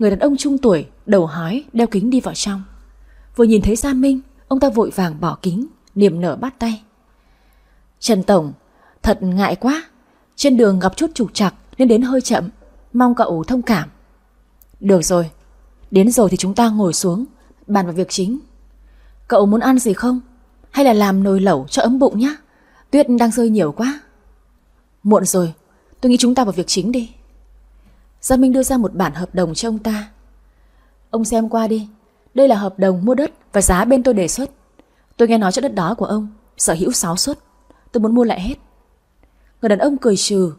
Người đàn ông trung tuổi, đầu hói, đeo kính đi vào trong. Vừa nhìn thấy Gia Minh, ông ta vội vàng bỏ kính, niềm nở bắt tay. Trần Tổng, thật ngại quá. Trên đường gặp chút trục trặc nên đến hơi chậm. Mong cậu thông cảm. Được rồi, đến rồi thì chúng ta ngồi xuống, bàn vào việc chính. Cậu muốn ăn gì không? Hay là làm nồi lẩu cho ấm bụng nhá? Tuyết đang rơi nhiều quá. Muộn rồi, tôi nghĩ chúng ta vào việc chính đi. Gia Minh đưa ra một bản hợp đồng cho ông ta. Ông xem qua đi, đây là hợp đồng mua đất và giá bên tôi đề xuất. Tôi nghe nói chỗ đất đó của ông sở hữu 6 suất. Tôi muốn mua lại hết. Người đàn ông cười trừ.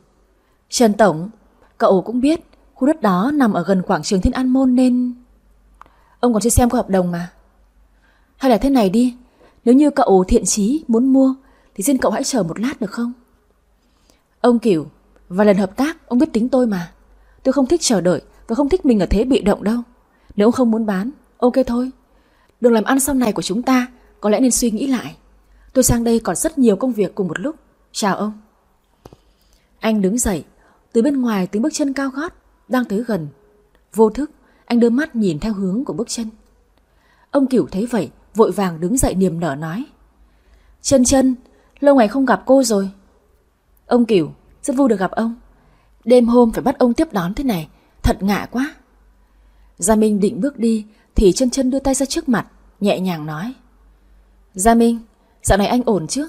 Trần Tổng, cậu cũng biết khu đất đó nằm ở gần quảng trường Thiên An Môn nên... Ông còn chưa xem qua hợp đồng mà. Hay là thế này đi, nếu như cậu thiện chí muốn mua thì xin cậu hãy chờ một lát được không? Ông Kiểu, và lần hợp tác ông biết tính tôi mà. Tôi không thích chờ đợi và không thích mình ở thế bị động đâu. Nếu ông không muốn bán, ok thôi. Đường làm ăn sau này của chúng ta có lẽ nên suy nghĩ lại. Tôi sang đây còn rất nhiều công việc cùng một lúc. Chào ông. Anh đứng dậy, từ bên ngoài tiếng bước chân cao gót, đang tới gần. Vô thức, anh đưa mắt nhìn theo hướng của bước chân. Ông Cửu thấy vậy, vội vàng đứng dậy niềm nở nói. Chân chân, lâu ngày không gặp cô rồi. Ông Cửu, rất vui được gặp ông. Đêm hôm phải bắt ông tiếp đón thế này, thật ngạ quá. Gia Minh định bước đi, thì chân chân đưa tay ra trước mặt, nhẹ nhàng nói. Gia Minh, dạo này anh ổn chứ?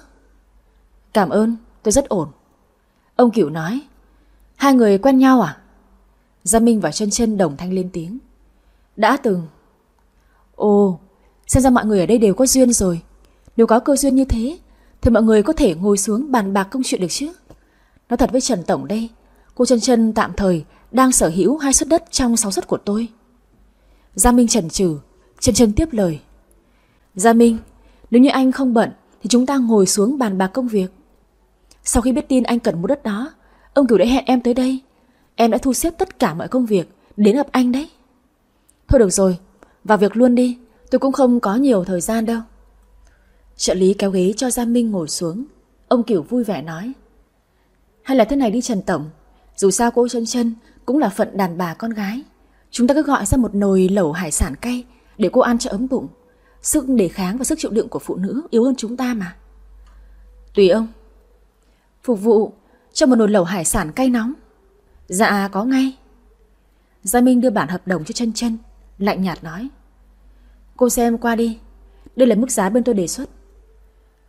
Cảm ơn, tôi rất ổn. Ông Cửu nói. Hai người quen nhau à? Gia Minh và chân chân đồng thanh lên tiếng. Đã từng. Ồ, xem ra mọi người ở đây đều có duyên rồi. Nếu có cơ duyên như thế, thì mọi người có thể ngồi xuống bàn bạc công chuyện được chứ. Nói thật với Trần Tổng đây, cô chân chân tạm thời đang sở hữu hai suất đất trong sáu suất của tôi. Gia Minh chần chừ, chân chân tiếp lời. Gia Minh, nếu như anh không bận thì chúng ta ngồi xuống bàn bạc công việc. Sau khi biết tin anh cần mua đất đó, ông cửu đã hẹn em tới đây. Em đã thu xếp tất cả mọi công việc đến gặp anh đấy. Thôi được rồi, vào việc luôn đi, tôi cũng không có nhiều thời gian đâu. Trợ lý kéo ghế cho Gia Minh ngồi xuống. Ông cửu vui vẻ nói. Hay là thế này đi Trần Tổng, dù sao cô chân chân cũng là phận đàn bà con gái. Chúng ta cứ gọi ra một nồi lẩu hải sản cay để cô ăn cho ấm bụng. Sức đề kháng và sức chịu đựng của phụ nữ yếu hơn chúng ta mà. Tùy ông. Phục vụ cho một nồi lẩu hải sản cay nóng. Dạ có ngay. Gia Minh đưa bản hợp đồng cho chân chân, lạnh nhạt nói. Cô xem qua đi, đây là mức giá bên tôi đề xuất.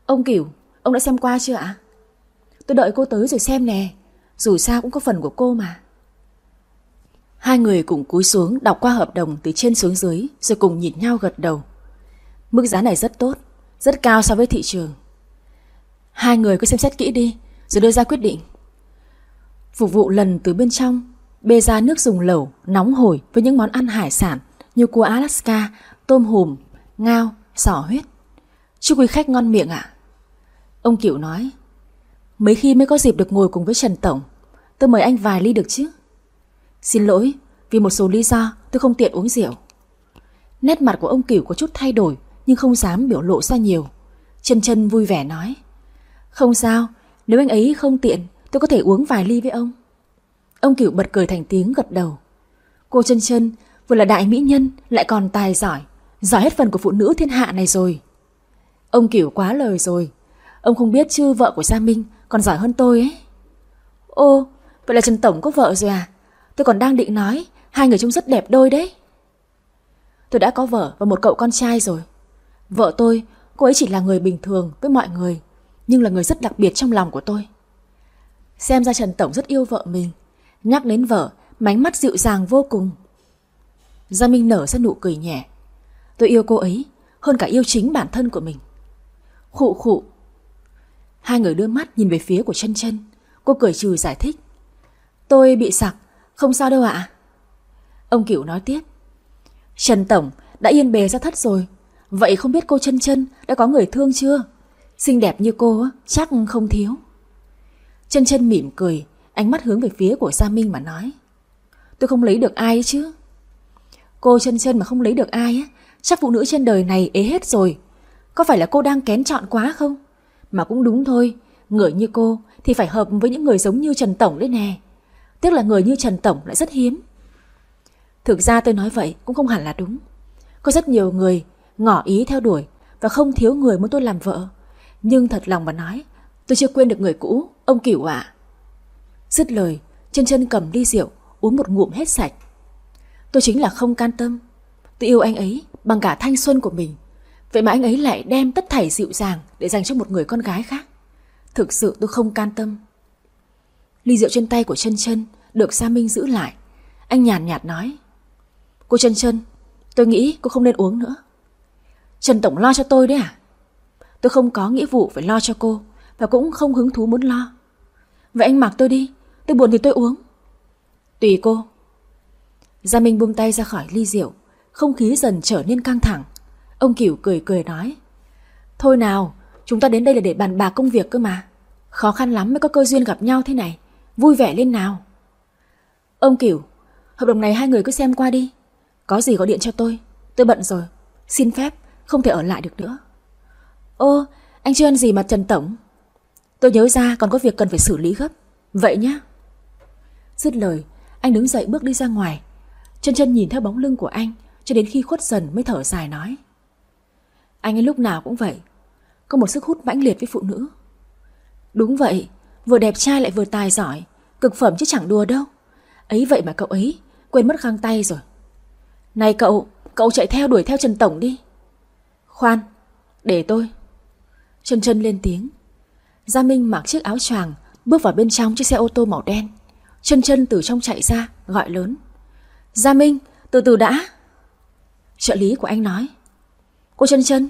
Ông Cửu, ông đã xem qua chưa ạ? Tôi đợi cô tới rồi xem nè, dù sao cũng có phần của cô mà. Hai người cùng cúi xuống đọc qua hợp đồng từ trên xuống dưới rồi cùng nhìn nhau gật đầu. Mức giá này rất tốt, rất cao so với thị trường. Hai người cứ xem xét kỹ đi, rồi đưa ra quyết định. Phục vụ lần từ bên trong, bê ra nước dùng lẩu, nóng hổi với những món ăn hải sản như cua Alaska, tôm hùm, ngao, sỏ huyết. Chúc quý khách ngon miệng ạ. Ông Kiểu nói, mấy khi mới có dịp được ngồi cùng với Trần Tổng, tôi mời anh vài ly được chứ. Xin lỗi, vì một số lý do tôi không tiện uống rượu. Nét mặt của ông Cửu có chút thay đổi nhưng không dám biểu lộ ra nhiều. Chân chân vui vẻ nói. Không sao, nếu anh ấy không tiện tôi có thể uống vài ly với ông. Ông Cửu bật cười thành tiếng gật đầu. Cô chân chân vừa là đại mỹ nhân lại còn tài giỏi, giỏi hết phần của phụ nữ thiên hạ này rồi. Ông Cửu quá lời rồi, ông không biết chứ vợ của Gia Minh còn giỏi hơn tôi ấy. Ô, vậy là Trần Tổng có vợ rồi à? Tôi còn đang định nói Hai người trông rất đẹp đôi đấy. Tôi đã có vợ và một cậu con trai rồi. Vợ tôi Cô ấy chỉ là người bình thường với mọi người Nhưng là người rất đặc biệt trong lòng của tôi. Xem ra Trần Tổng rất yêu vợ mình. Nhắc đến vợ Mánh mắt dịu dàng vô cùng. Gia Minh nở ra nụ cười nhẹ. Tôi yêu cô ấy Hơn cả yêu chính bản thân của mình. Khụ khụ Hai người đưa mắt nhìn về phía của chân chân Cô cười trừ giải thích Tôi bị sặc không sao đâu ạ. Ông Cửu nói tiếp. Trần Tổng đã yên bề ra thất rồi. Vậy không biết cô chân chân đã có người thương chưa? Xinh đẹp như cô chắc không thiếu. Chân chân mỉm cười, ánh mắt hướng về phía của Gia Minh mà nói. Tôi không lấy được ai chứ. Cô chân chân mà không lấy được ai á, chắc phụ nữ trên đời này ế hết rồi. Có phải là cô đang kén chọn quá không? Mà cũng đúng thôi, người như cô thì phải hợp với những người giống như Trần Tổng đấy nè. tức là người như Trần Tổng lại rất hiếm Thực ra tôi nói vậy cũng không hẳn là đúng. Có rất nhiều người ngỏ ý theo đuổi và không thiếu người muốn tôi làm vợ. Nhưng thật lòng mà nói, tôi chưa quên được người cũ, ông Cửu ạ. Dứt lời, chân chân cầm ly rượu, uống một ngụm hết sạch. Tôi chính là không can tâm. Tôi yêu anh ấy bằng cả thanh xuân của mình. Vậy mà anh ấy lại đem tất thảy dịu dàng để dành cho một người con gái khác. Thực sự tôi không can tâm. Ly rượu trên tay của chân chân được Sa Minh giữ lại. Anh nhàn nhạt, nhạt nói. Cô chân chân, tôi nghĩ cô không nên uống nữa. Trần Tổng lo cho tôi đấy à? Tôi không có nghĩa vụ phải lo cho cô và cũng không hứng thú muốn lo. Vậy anh mặc tôi đi, tôi buồn thì tôi uống. Tùy cô. Gia Minh buông tay ra khỏi ly rượu, không khí dần trở nên căng thẳng. Ông Cửu cười cười nói. Thôi nào, chúng ta đến đây là để bàn bạc công việc cơ mà. Khó khăn lắm mới có cơ duyên gặp nhau thế này. Vui vẻ lên nào. Ông Cửu, hợp đồng này hai người cứ xem qua đi. Có gì gọi điện cho tôi. Tôi bận rồi. Xin phép, không thể ở lại được nữa. Ô, anh chưa ăn gì mà Trần Tổng? Tôi nhớ ra còn có việc cần phải xử lý gấp. Vậy nhá. Dứt lời, anh đứng dậy bước đi ra ngoài. Chân chân nhìn theo bóng lưng của anh cho đến khi khuất dần mới thở dài nói. Anh ấy lúc nào cũng vậy. Có một sức hút mãnh liệt với phụ nữ. Đúng vậy, vừa đẹp trai lại vừa tài giỏi. Cực phẩm chứ chẳng đùa đâu. Ấy vậy mà cậu ấy quên mất găng tay rồi. Này cậu, cậu chạy theo đuổi theo Trần Tổng đi. Khoan, để tôi. Trần Trần lên tiếng. Gia Minh mặc chiếc áo choàng bước vào bên trong chiếc xe ô tô màu đen. Trần Trần từ trong chạy ra, gọi lớn. Gia Minh, từ từ đã. Trợ lý của anh nói. Cô chân chân.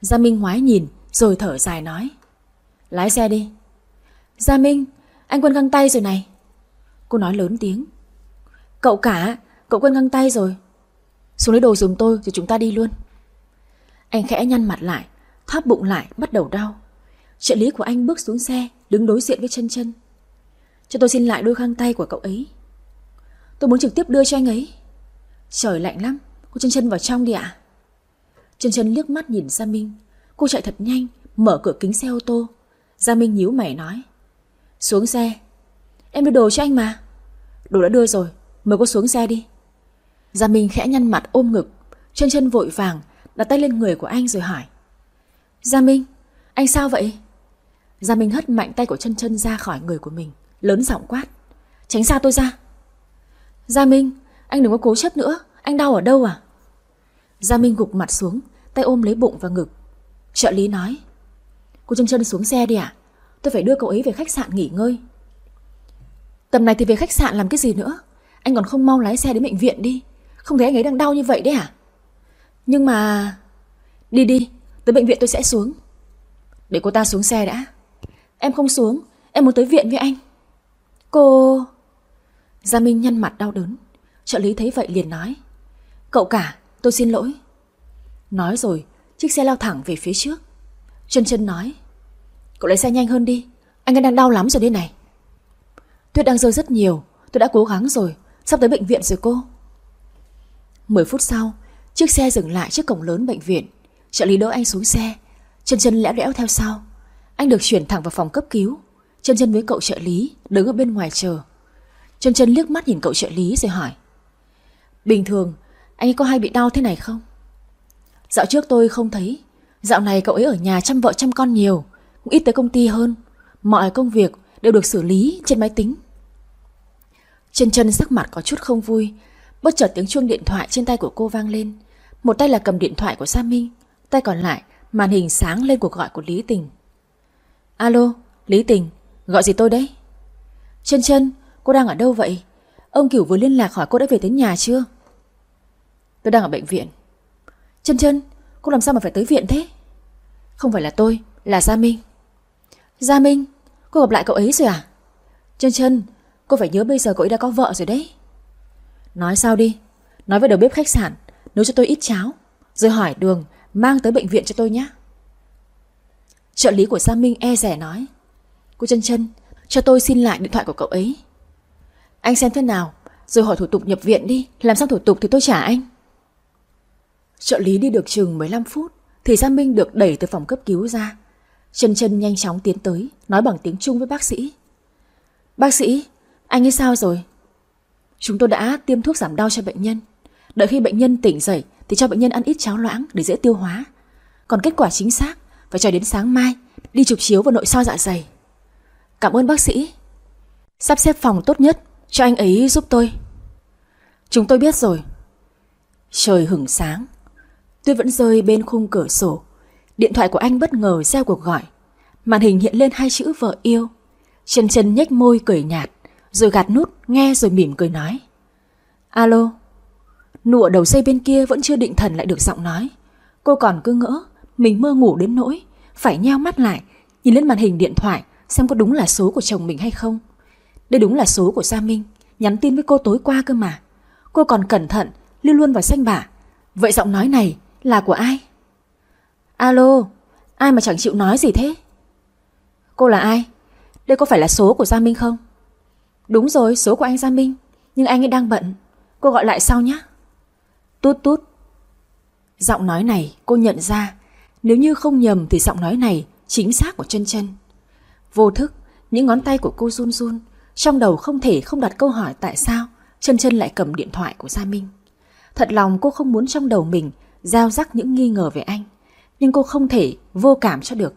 Gia Minh ngoái nhìn rồi thở dài nói. Lái xe đi. Gia Minh, anh quên găng tay rồi này. Cô nói lớn tiếng. Cậu cả, cậu quên găng tay rồi. Xuống lấy đồ dùng tôi rồi chúng ta đi luôn. Anh khẽ nhăn mặt lại, thóp bụng lại, bắt đầu đau. Trợ lý của anh bước xuống xe, đứng đối diện với chân chân. Cho tôi xin lại đôi găng tay của cậu ấy. Tôi muốn trực tiếp đưa cho anh ấy. Trời lạnh lắm, cô chân chân vào trong đi ạ. Chân chân liếc mắt nhìn Gia Minh. Cô chạy thật nhanh, mở cửa kính xe ô tô. Gia Minh nhíu mày nói. Xuống xe. Em đưa đồ cho anh mà. Đồ đã đưa rồi, mời cô xuống xe đi. Gia Minh khẽ nhăn mặt ôm ngực. Chân chân vội vàng, đặt tay lên người của anh rồi hỏi. Gia Minh, anh sao vậy? Gia Minh hất mạnh tay của chân chân ra khỏi người của mình, lớn giọng quát. Tránh xa tôi ra. Gia Minh, anh đừng có cố chấp nữa, anh đau ở đâu à? Gia Minh gục mặt xuống, tay ôm lấy bụng và ngực. Trợ lý nói. Cô chân chân xuống xe đi ạ, tôi phải đưa cậu ấy về khách sạn nghỉ ngơi. Tầm này thì về khách sạn làm cái gì nữa? Anh còn không mau lái xe đến bệnh viện đi. Không thấy anh ấy đang đau như vậy đấy à? Nhưng mà... Đi đi, tới bệnh viện tôi sẽ xuống. Để cô ta xuống xe đã. Em không xuống, em muốn tới viện với anh. Cô... Gia Minh nhăn mặt đau đớn. Trợ lý thấy vậy liền nói. Cậu cả, tôi xin lỗi. Nói rồi, chiếc xe lao thẳng về phía trước. Chân chân nói. Cậu lấy xe nhanh hơn đi, anh ấy đang đau lắm rồi đây này. Tuyết đang rơi rất nhiều, tôi đã cố gắng rồi, sắp tới bệnh viện rồi cô. 10 phút sau, chiếc xe dừng lại trước cổng lớn bệnh viện. Trợ lý đỡ anh xuống xe, chân chân lẽo đẽo theo sau. Anh được chuyển thẳng vào phòng cấp cứu. Chân chân với cậu trợ lý đứng ở bên ngoài chờ. Chân chân liếc mắt nhìn cậu trợ lý rồi hỏi. Bình thường, anh có hay bị đau thế này không? Dạo trước tôi không thấy. Dạo này cậu ấy ở nhà chăm vợ chăm con nhiều, cũng ít tới công ty hơn. Mọi công việc đều được xử lý trên máy tính. Chân chân sắc mặt có chút không vui, bất chợt tiếng chuông điện thoại trên tay của cô vang lên. Một tay là cầm điện thoại của Sa Minh, tay còn lại màn hình sáng lên cuộc gọi của Lý Tình. Alo, Lý Tình, gọi gì tôi đấy? Chân chân, cô đang ở đâu vậy? Ông Cửu vừa liên lạc hỏi cô đã về tới nhà chưa? Tôi đang ở bệnh viện. Chân chân, cô làm sao mà phải tới viện thế? Không phải là tôi, là Gia Minh. Gia Minh, cô gặp lại cậu ấy rồi à? Chân chân, cô phải nhớ bây giờ cậu ấy đã có vợ rồi đấy. Nói sao đi, nói với đầu bếp khách sạn, nấu cho tôi ít cháo, rồi hỏi đường, mang tới bệnh viện cho tôi nhé. Trợ lý của Gia Minh e rẻ nói. Cô chân chân, cho tôi xin lại điện thoại của cậu ấy. Anh xem thế nào, rồi hỏi thủ tục nhập viện đi, làm xong thủ tục thì tôi trả anh. Trợ lý đi được chừng 15 phút thì Gia Minh được đẩy từ phòng cấp cứu ra. Chân chân nhanh chóng tiến tới, nói bằng tiếng Trung với bác sĩ. Bác sĩ, anh ấy sao rồi? Chúng tôi đã tiêm thuốc giảm đau cho bệnh nhân. Đợi khi bệnh nhân tỉnh dậy thì cho bệnh nhân ăn ít cháo loãng để dễ tiêu hóa. Còn kết quả chính xác phải chờ đến sáng mai đi chụp chiếu vào nội soi dạ dày. Cảm ơn bác sĩ. Sắp xếp phòng tốt nhất cho anh ấy giúp tôi. Chúng tôi biết rồi. Trời hửng sáng. Tuyết vẫn rơi bên khung cửa sổ. Điện thoại của anh bất ngờ reo cuộc gọi. Màn hình hiện lên hai chữ vợ yêu. trần trần nhếch môi cười nhạt, rồi gạt nút, nghe rồi mỉm cười nói. Alo. Nụ ở đầu dây bên kia vẫn chưa định thần lại được giọng nói. Cô còn cứ ngỡ, mình mơ ngủ đến nỗi, phải nheo mắt lại, nhìn lên màn hình điện thoại xem có đúng là số của chồng mình hay không. Đây đúng là số của Gia Minh, nhắn tin với cô tối qua cơ mà. Cô còn cẩn thận, lưu luôn vào xanh bả Vậy giọng nói này là của ai? Alo, ai mà chẳng chịu nói gì thế? Cô là ai? Đây có phải là số của Gia Minh không? Đúng rồi, số của anh Gia Minh. Nhưng anh ấy đang bận. Cô gọi lại sau nhé. Tút tút. Giọng nói này cô nhận ra. Nếu như không nhầm thì giọng nói này chính xác của chân chân. Vô thức, những ngón tay của cô run run. Trong đầu không thể không đặt câu hỏi tại sao chân chân lại cầm điện thoại của Gia Minh. Thật lòng cô không muốn trong đầu mình gieo rắc những nghi ngờ về anh. Nhưng cô không thể vô cảm cho được.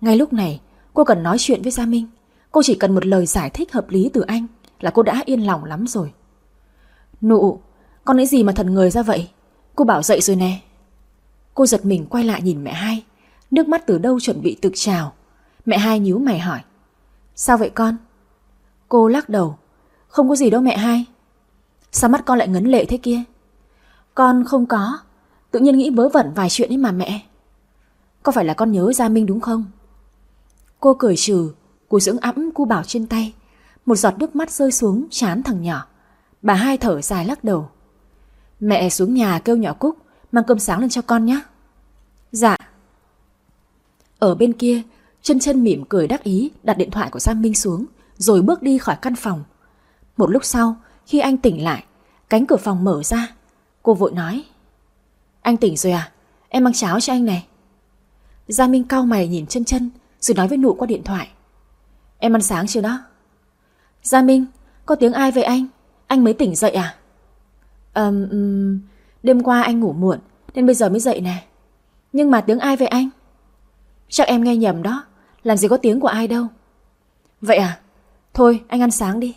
Ngay lúc này, cô cần nói chuyện với Gia Minh. Cô chỉ cần một lời giải thích hợp lý từ anh là cô đã yên lòng lắm rồi. Nụ, con lấy gì mà thần người ra vậy? Cô bảo dậy rồi nè. Cô giật mình quay lại nhìn mẹ hai. Nước mắt từ đâu chuẩn bị tực trào. Mẹ hai nhíu mày hỏi. Sao vậy con? Cô lắc đầu. Không có gì đâu mẹ hai. Sao mắt con lại ngấn lệ thế kia? Con không có. Tự nhiên nghĩ vớ vẩn vài chuyện ấy mà mẹ. Có phải là con nhớ Gia Minh đúng không? Cô cười trừ, cú dưỡng ẵm cu bảo trên tay. Một giọt nước mắt rơi xuống chán thằng nhỏ. Bà hai thở dài lắc đầu. Mẹ xuống nhà kêu nhỏ Cúc mang cơm sáng lên cho con nhé. Dạ. Ở bên kia, chân chân mỉm cười đắc ý đặt điện thoại của Giang Minh xuống rồi bước đi khỏi căn phòng. Một lúc sau, khi anh tỉnh lại, cánh cửa phòng mở ra. Cô vội nói. Anh tỉnh rồi à? Em mang cháo cho anh này. Gia Minh cau mày nhìn chân chân rồi nói với nụ qua điện thoại. Em ăn sáng chưa đó? Gia Minh, có tiếng ai vậy anh? Anh mới tỉnh dậy à? Ờm, um, đêm qua anh ngủ muộn nên bây giờ mới dậy nè. Nhưng mà tiếng ai vậy anh? Chắc em nghe nhầm đó, làm gì có tiếng của ai đâu. Vậy à? Thôi anh ăn sáng đi.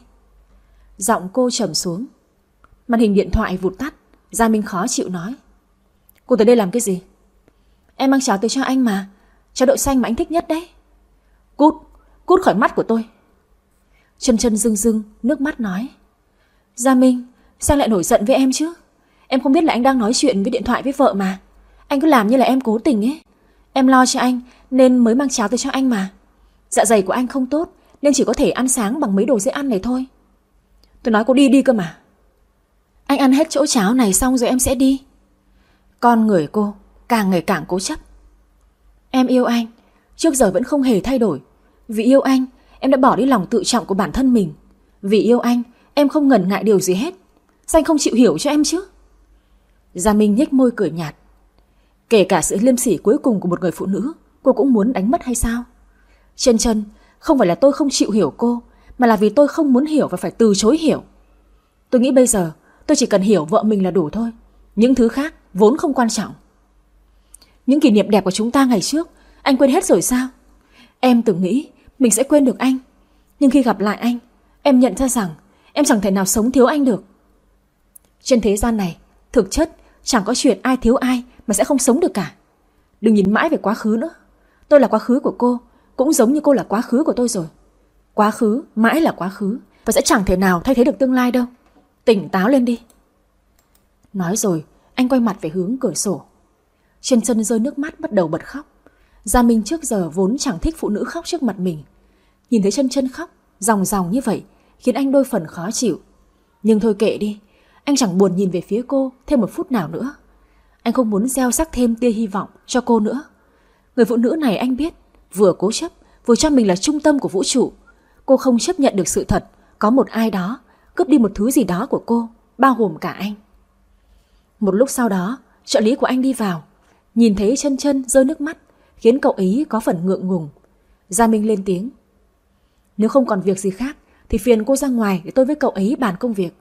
Giọng cô trầm xuống. Màn hình điện thoại vụt tắt, Gia Minh khó chịu nói. Cô tới đây làm cái gì? Em mang cháo tới cho anh mà, cháo đậu xanh mà anh thích nhất đấy. Cút, cút khỏi mắt của tôi. Chân chân rưng rưng, nước mắt nói. Gia Minh, sao lại nổi giận với em chứ? Em không biết là anh đang nói chuyện với điện thoại với vợ mà. Anh cứ làm như là em cố tình ấy. Em lo cho anh nên mới mang cháo tới cho anh mà. Dạ dày của anh không tốt nên chỉ có thể ăn sáng bằng mấy đồ dễ ăn này thôi. Tôi nói cô đi đi cơ mà. Anh ăn hết chỗ cháo này xong rồi em sẽ đi. Con người cô càng ngày càng cố chấp. Em yêu anh, trước giờ vẫn không hề thay đổi. Vì yêu anh, em đã bỏ đi lòng tự trọng của bản thân mình. Vì yêu anh, em không ngần ngại điều gì hết. Sao anh không chịu hiểu cho em chứ? Gia Minh nhếch môi cười nhạt. Kể cả sự liêm sỉ cuối cùng của một người phụ nữ, cô cũng muốn đánh mất hay sao? Chân chân, không phải là tôi không chịu hiểu cô, mà là vì tôi không muốn hiểu và phải từ chối hiểu. Tôi nghĩ bây giờ tôi chỉ cần hiểu vợ mình là đủ thôi. Những thứ khác vốn không quan trọng. Những kỷ niệm đẹp của chúng ta ngày trước, anh quên hết rồi sao? Em từng nghĩ mình sẽ quên được anh. Nhưng khi gặp lại anh, em nhận ra rằng em chẳng thể nào sống thiếu anh được. Trên thế gian này, thực chất chẳng có chuyện ai thiếu ai mà sẽ không sống được cả. Đừng nhìn mãi về quá khứ nữa. Tôi là quá khứ của cô, cũng giống như cô là quá khứ của tôi rồi. Quá khứ mãi là quá khứ và sẽ chẳng thể nào thay thế được tương lai đâu. Tỉnh táo lên đi. Nói rồi, anh quay mặt về hướng cửa sổ. Trần sân rơi nước mắt bắt đầu bật khóc. Gia Minh trước giờ vốn chẳng thích phụ nữ khóc trước mặt mình. Nhìn thấy chân chân khóc, ròng ròng như vậy, khiến anh đôi phần khó chịu. Nhưng thôi kệ đi, anh chẳng buồn nhìn về phía cô thêm một phút nào nữa. Anh không muốn gieo sắc thêm tia hy vọng cho cô nữa. Người phụ nữ này anh biết, vừa cố chấp, vừa cho mình là trung tâm của vũ trụ. Cô không chấp nhận được sự thật, có một ai đó cướp đi một thứ gì đó của cô, bao gồm cả anh. Một lúc sau đó, trợ lý của anh đi vào, nhìn thấy chân chân rơi nước mắt, khiến cậu ấy có phần ngượng ngùng. Gia Minh lên tiếng. Nếu không còn việc gì khác, thì phiền cô ra ngoài để tôi với cậu ấy bàn công việc.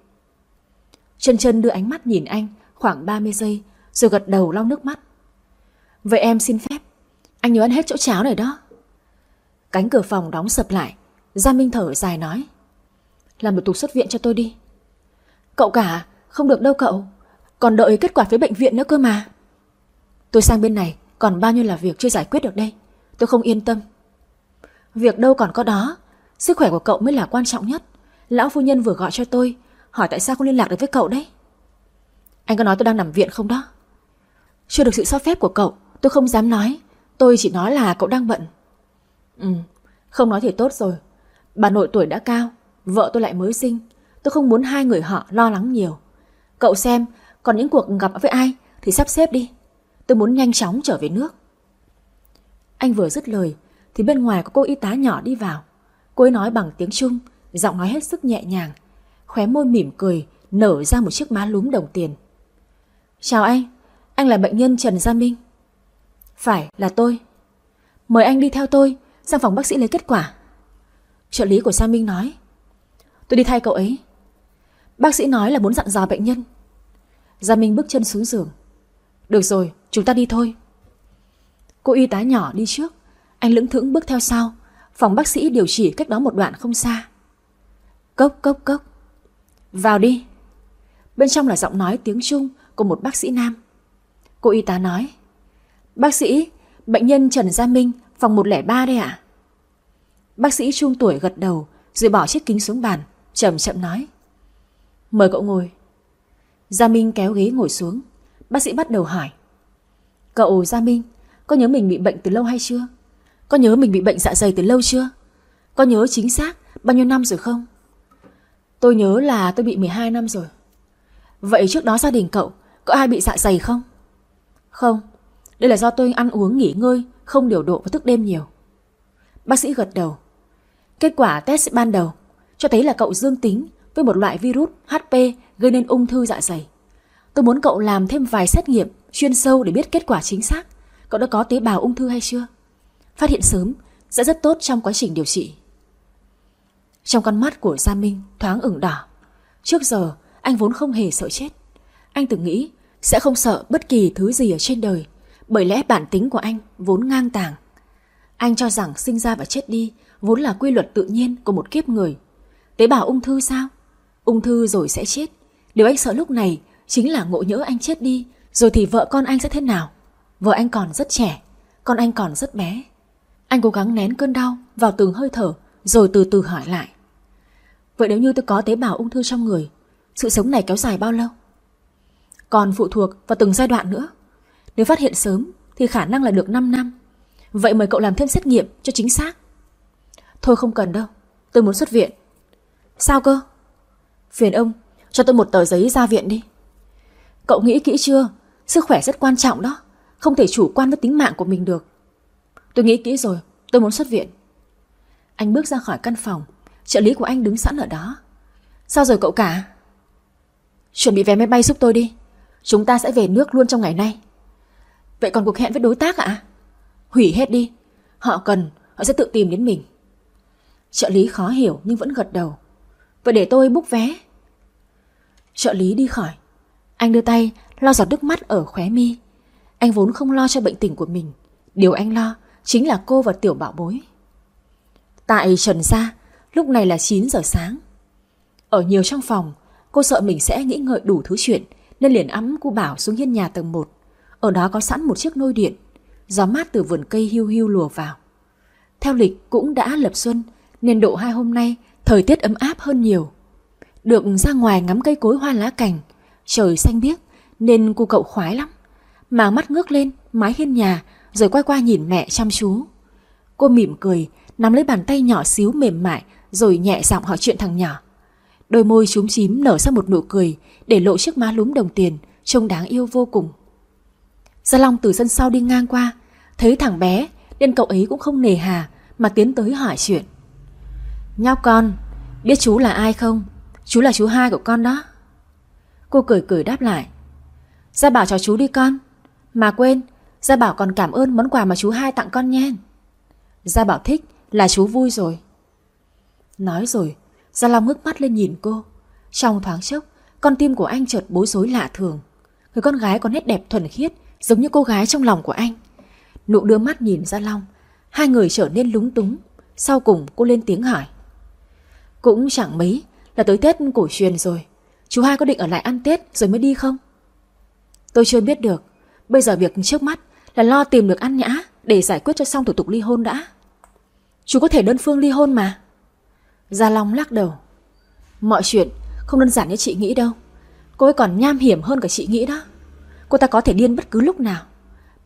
Chân chân đưa ánh mắt nhìn anh khoảng 30 giây rồi gật đầu lau nước mắt. Vậy em xin phép, anh nhớ ăn hết chỗ cháo này đó. Cánh cửa phòng đóng sập lại, Gia Minh thở dài nói. Làm một tục xuất viện cho tôi đi. Cậu cả, không được đâu cậu, còn đợi kết quả phía bệnh viện nữa cơ mà. Tôi sang bên này, còn bao nhiêu là việc chưa giải quyết được đây. Tôi không yên tâm. Việc đâu còn có đó, sức khỏe của cậu mới là quan trọng nhất. Lão phu nhân vừa gọi cho tôi, hỏi tại sao không liên lạc được với cậu đấy. Anh có nói tôi đang nằm viện không đó? Chưa được sự cho phép của cậu, tôi không dám nói. Tôi chỉ nói là cậu đang bận. Ừ, không nói thì tốt rồi. Bà nội tuổi đã cao, vợ tôi lại mới sinh. Tôi không muốn hai người họ lo lắng nhiều. Cậu xem, còn những cuộc gặp với ai thì sắp xếp đi. Tôi muốn nhanh chóng trở về nước. Anh vừa dứt lời thì bên ngoài có cô y tá nhỏ đi vào. Cô ấy nói bằng tiếng Trung, giọng nói hết sức nhẹ nhàng. Khóe môi mỉm cười, nở ra một chiếc má lúm đồng tiền. Chào anh, anh là bệnh nhân Trần Gia Minh. Phải, là tôi. Mời anh đi theo tôi sang phòng bác sĩ lấy kết quả. Trợ lý của Gia Minh nói. Tôi đi thay cậu ấy. Bác sĩ nói là muốn dặn dò bệnh nhân. Gia Minh bước chân xuống giường. Được rồi, chúng ta đi thôi. Cô y tá nhỏ đi trước, anh lững thững bước theo sau. Phòng bác sĩ điều chỉ cách đó một đoạn không xa. Cốc cốc cốc. Vào đi. Bên trong là giọng nói tiếng Trung của một bác sĩ nam. Cô y tá nói. Bác sĩ, bệnh nhân Trần Gia Minh, phòng 103 đây ạ. Bác sĩ trung tuổi gật đầu rồi bỏ chiếc kính xuống bàn, chậm chậm nói. Mời cậu ngồi. Gia Minh kéo ghế ngồi xuống. Bác sĩ bắt đầu hỏi. Cậu Gia Minh, có nhớ mình bị bệnh từ lâu hay chưa? Có nhớ mình bị bệnh dạ dày từ lâu chưa? Có nhớ chính xác bao nhiêu năm rồi không? Tôi nhớ là tôi bị 12 năm rồi. Vậy trước đó gia đình cậu có ai bị dạ dày không? Không, đây là do tôi ăn uống nghỉ ngơi, không điều độ và thức đêm nhiều. Bác sĩ gật đầu. Kết quả test ban đầu cho thấy là cậu dương tính với một loại virus HP gây nên ung thư dạ dày. Tôi muốn cậu làm thêm vài xét nghiệm, chuyên sâu để biết kết quả chính xác. Cậu đã có tế bào ung thư hay chưa? Phát hiện sớm, sẽ rất tốt trong quá trình điều trị. Trong con mắt của Gia Minh thoáng ửng đỏ. Trước giờ, anh vốn không hề sợ chết. Anh từng nghĩ, sẽ không sợ bất kỳ thứ gì ở trên đời, bởi lẽ bản tính của anh vốn ngang tàng. Anh cho rằng sinh ra và chết đi vốn là quy luật tự nhiên của một kiếp người. Tế bào ung thư sao? Ung thư rồi sẽ chết. Điều anh sợ lúc này chính là ngộ nhỡ anh chết đi rồi thì vợ con anh sẽ thế nào? Vợ anh còn rất trẻ, con anh còn rất bé. Anh cố gắng nén cơn đau vào từng hơi thở rồi từ từ hỏi lại. Vậy nếu như tôi có tế bào ung thư trong người, sự sống này kéo dài bao lâu? Còn phụ thuộc vào từng giai đoạn nữa. Nếu phát hiện sớm thì khả năng là được 5 năm. Vậy mời cậu làm thêm xét nghiệm cho chính xác. Thôi không cần đâu, tôi muốn xuất viện. Sao cơ? Phiền ông, cho tôi một tờ giấy ra viện đi. Cậu nghĩ kỹ chưa? Sức khỏe rất quan trọng đó. Không thể chủ quan với tính mạng của mình được. Tôi nghĩ kỹ rồi, tôi muốn xuất viện. Anh bước ra khỏi căn phòng, trợ lý của anh đứng sẵn ở đó. Sao rồi cậu cả? Chuẩn bị vé máy bay giúp tôi đi. Chúng ta sẽ về nước luôn trong ngày nay. Vậy còn cuộc hẹn với đối tác ạ? Hủy hết đi. Họ cần, họ sẽ tự tìm đến mình. Trợ lý khó hiểu nhưng vẫn gật đầu. Vậy để tôi búc vé. Trợ lý đi khỏi. Anh đưa tay lau giọt nước mắt ở khóe mi. Anh vốn không lo cho bệnh tình của mình. Điều anh lo chính là cô và tiểu bảo bối. Tại Trần Gia, lúc này là 9 giờ sáng. Ở nhiều trong phòng, cô sợ mình sẽ nghĩ ngợi đủ thứ chuyện nên liền ấm cu bảo xuống hiên nhà tầng 1. Ở đó có sẵn một chiếc nôi điện, gió mát từ vườn cây hưu hưu lùa vào. Theo lịch cũng đã lập xuân nên độ hai hôm nay thời tiết ấm áp hơn nhiều. Được ra ngoài ngắm cây cối hoa lá cành, trời xanh biếc nên cô cậu khoái lắm. Mà mắt ngước lên mái hiên nhà rồi quay qua nhìn mẹ chăm chú. Cô mỉm cười, nắm lấy bàn tay nhỏ xíu mềm mại rồi nhẹ giọng hỏi chuyện thằng nhỏ. Đôi môi chúm chím nở ra một nụ cười để lộ chiếc má lúm đồng tiền, trông đáng yêu vô cùng. Gia Long từ sân sau đi ngang qua, thấy thằng bé nên cậu ấy cũng không nề hà mà tiến tới hỏi chuyện. Nhóc con, biết chú là ai không? Chú là chú hai của con đó. Cô cười cười đáp lại. Gia bảo cho chú đi con. Mà quên, Gia bảo còn cảm ơn món quà mà chú hai tặng con nhen. Gia bảo thích là chú vui rồi. Nói rồi, Gia Long ngước mắt lên nhìn cô. Trong thoáng chốc, con tim của anh chợt bối rối lạ thường. Người con gái có nét đẹp thuần khiết, giống như cô gái trong lòng của anh. Nụ đưa mắt nhìn gia Long, hai người trở nên lúng túng. Sau cùng cô lên tiếng hỏi. Cũng chẳng mấy, là tới Tết cổ truyền rồi. Chú hai có định ở lại ăn Tết rồi mới đi không? Tôi chưa biết được. Bây giờ việc trước mắt là lo tìm được ăn nhã để giải quyết cho xong thủ tục ly hôn đã. Chú có thể đơn phương ly hôn mà. Gia Long lắc đầu. Mọi chuyện không đơn giản như chị nghĩ đâu. Cô ấy còn nham hiểm hơn cả chị nghĩ đó. Cô ta có thể điên bất cứ lúc nào.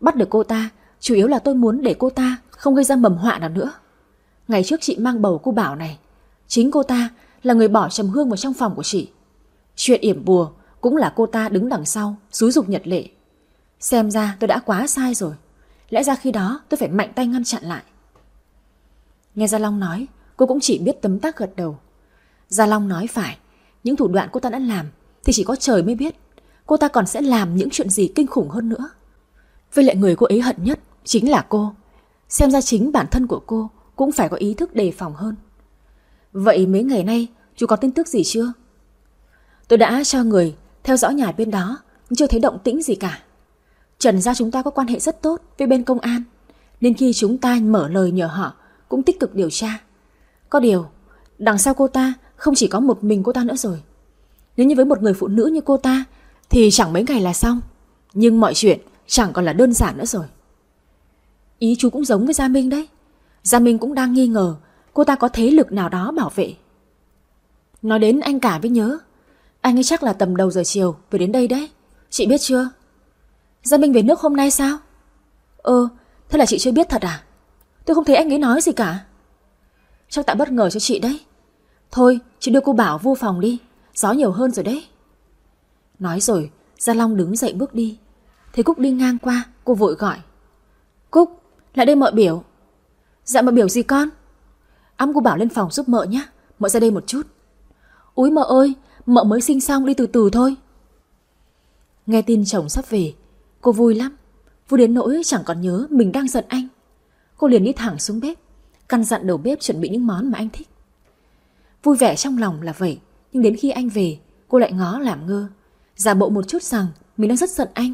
Bắt được cô ta, chủ yếu là tôi muốn để cô ta không gây ra mầm họa nào nữa. Ngày trước chị mang bầu cô Bảo này, chính cô ta là người bỏ trầm hương vào trong phòng của chị. Chuyện yểm bùa cũng là cô ta đứng đằng sau, xúi dục nhật lệ. Xem ra tôi đã quá sai rồi. Lẽ ra khi đó tôi phải mạnh tay ngăn chặn lại. Nghe Gia Long nói, cô cũng chỉ biết tấm tắc gật đầu. Gia Long nói phải, những thủ đoạn cô ta đã làm thì chỉ có trời mới biết. Cô ta còn sẽ làm những chuyện gì kinh khủng hơn nữa. Với lại người cô ấy hận nhất chính là cô. Xem ra chính bản thân của cô cũng phải có ý thức đề phòng hơn. Vậy mấy ngày nay chú có tin tức gì chưa? Tôi đã cho người theo dõi nhà bên đó nhưng chưa thấy động tĩnh gì cả. Trần gia chúng ta có quan hệ rất tốt với bên công an nên khi chúng ta mở lời nhờ họ cũng tích cực điều tra. Có điều, đằng sau cô ta không chỉ có một mình cô ta nữa rồi. Nếu như với một người phụ nữ như cô ta thì chẳng mấy ngày là xong. Nhưng mọi chuyện chẳng còn là đơn giản nữa rồi. Ý chú cũng giống với Gia Minh đấy. Gia Minh cũng đang nghi ngờ cô ta có thế lực nào đó bảo vệ. Nói đến anh cả với nhớ. Anh ấy chắc là tầm đầu giờ chiều về đến đây đấy. Chị biết chưa? Gia Minh về nước hôm nay sao? Ờ, thế là chị chưa biết thật à? Tôi không thấy anh ấy nói gì cả. Chắc tạo bất ngờ cho chị đấy. Thôi, chị đưa cô Bảo vô phòng đi. Gió nhiều hơn rồi đấy. Nói rồi, Gia Long đứng dậy bước đi. Thấy Cúc đi ngang qua, cô vội gọi. Cúc, lại đây mợ biểu. Dạ mợ biểu gì con? Ấm cô Bảo lên phòng giúp mợ nhé. Mợ ra đây một chút. Úi mợ ơi, mợ mới sinh xong đi từ từ thôi. Nghe tin chồng sắp về, cô vui lắm. Vui đến nỗi chẳng còn nhớ mình đang giận anh. Cô liền đi thẳng xuống bếp, căn dặn đầu bếp chuẩn bị những món mà anh thích. Vui vẻ trong lòng là vậy, nhưng đến khi anh về, cô lại ngó làm ngơ, giả bộ một chút rằng mình đang rất giận anh.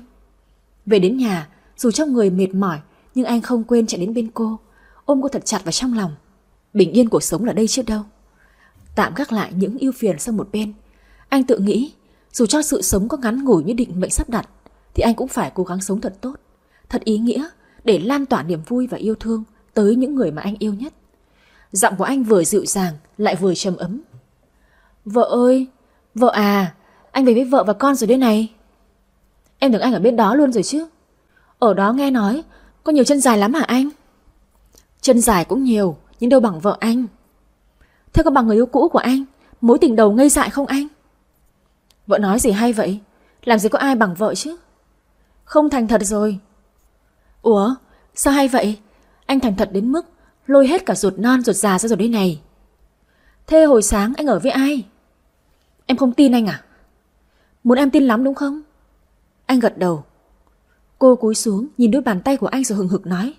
Về đến nhà, dù trong người mệt mỏi, nhưng anh không quên chạy đến bên cô, ôm cô thật chặt vào trong lòng. Bình yên cuộc sống là đây chứ đâu. Tạm gác lại những ưu phiền sang một bên, anh tự nghĩ, dù cho sự sống có ngắn ngủi như định mệnh sắp đặt, thì anh cũng phải cố gắng sống thật tốt, thật ý nghĩa để lan tỏa niềm vui và yêu thương tới những người mà anh yêu nhất. Giọng của anh vừa dịu dàng lại vừa trầm ấm. Vợ ơi, vợ à, anh về với vợ và con rồi đây này. Em tưởng anh ở bên đó luôn rồi chứ. Ở đó nghe nói, có nhiều chân dài lắm hả anh? Chân dài cũng nhiều, nhưng đâu bằng vợ anh. Thế có bằng người yêu cũ của anh, mối tình đầu ngây dại không anh? Vợ nói gì hay vậy? Làm gì có ai bằng vợ chứ? Không thành thật rồi. Ủa, sao hay vậy? Anh thành thật đến mức lôi hết cả ruột non ruột già ra rồi đây này. Thế hồi sáng anh ở với ai? Em không tin anh à? Muốn em tin lắm đúng không? Anh gật đầu. Cô cúi xuống nhìn đôi bàn tay của anh rồi hừng hực nói.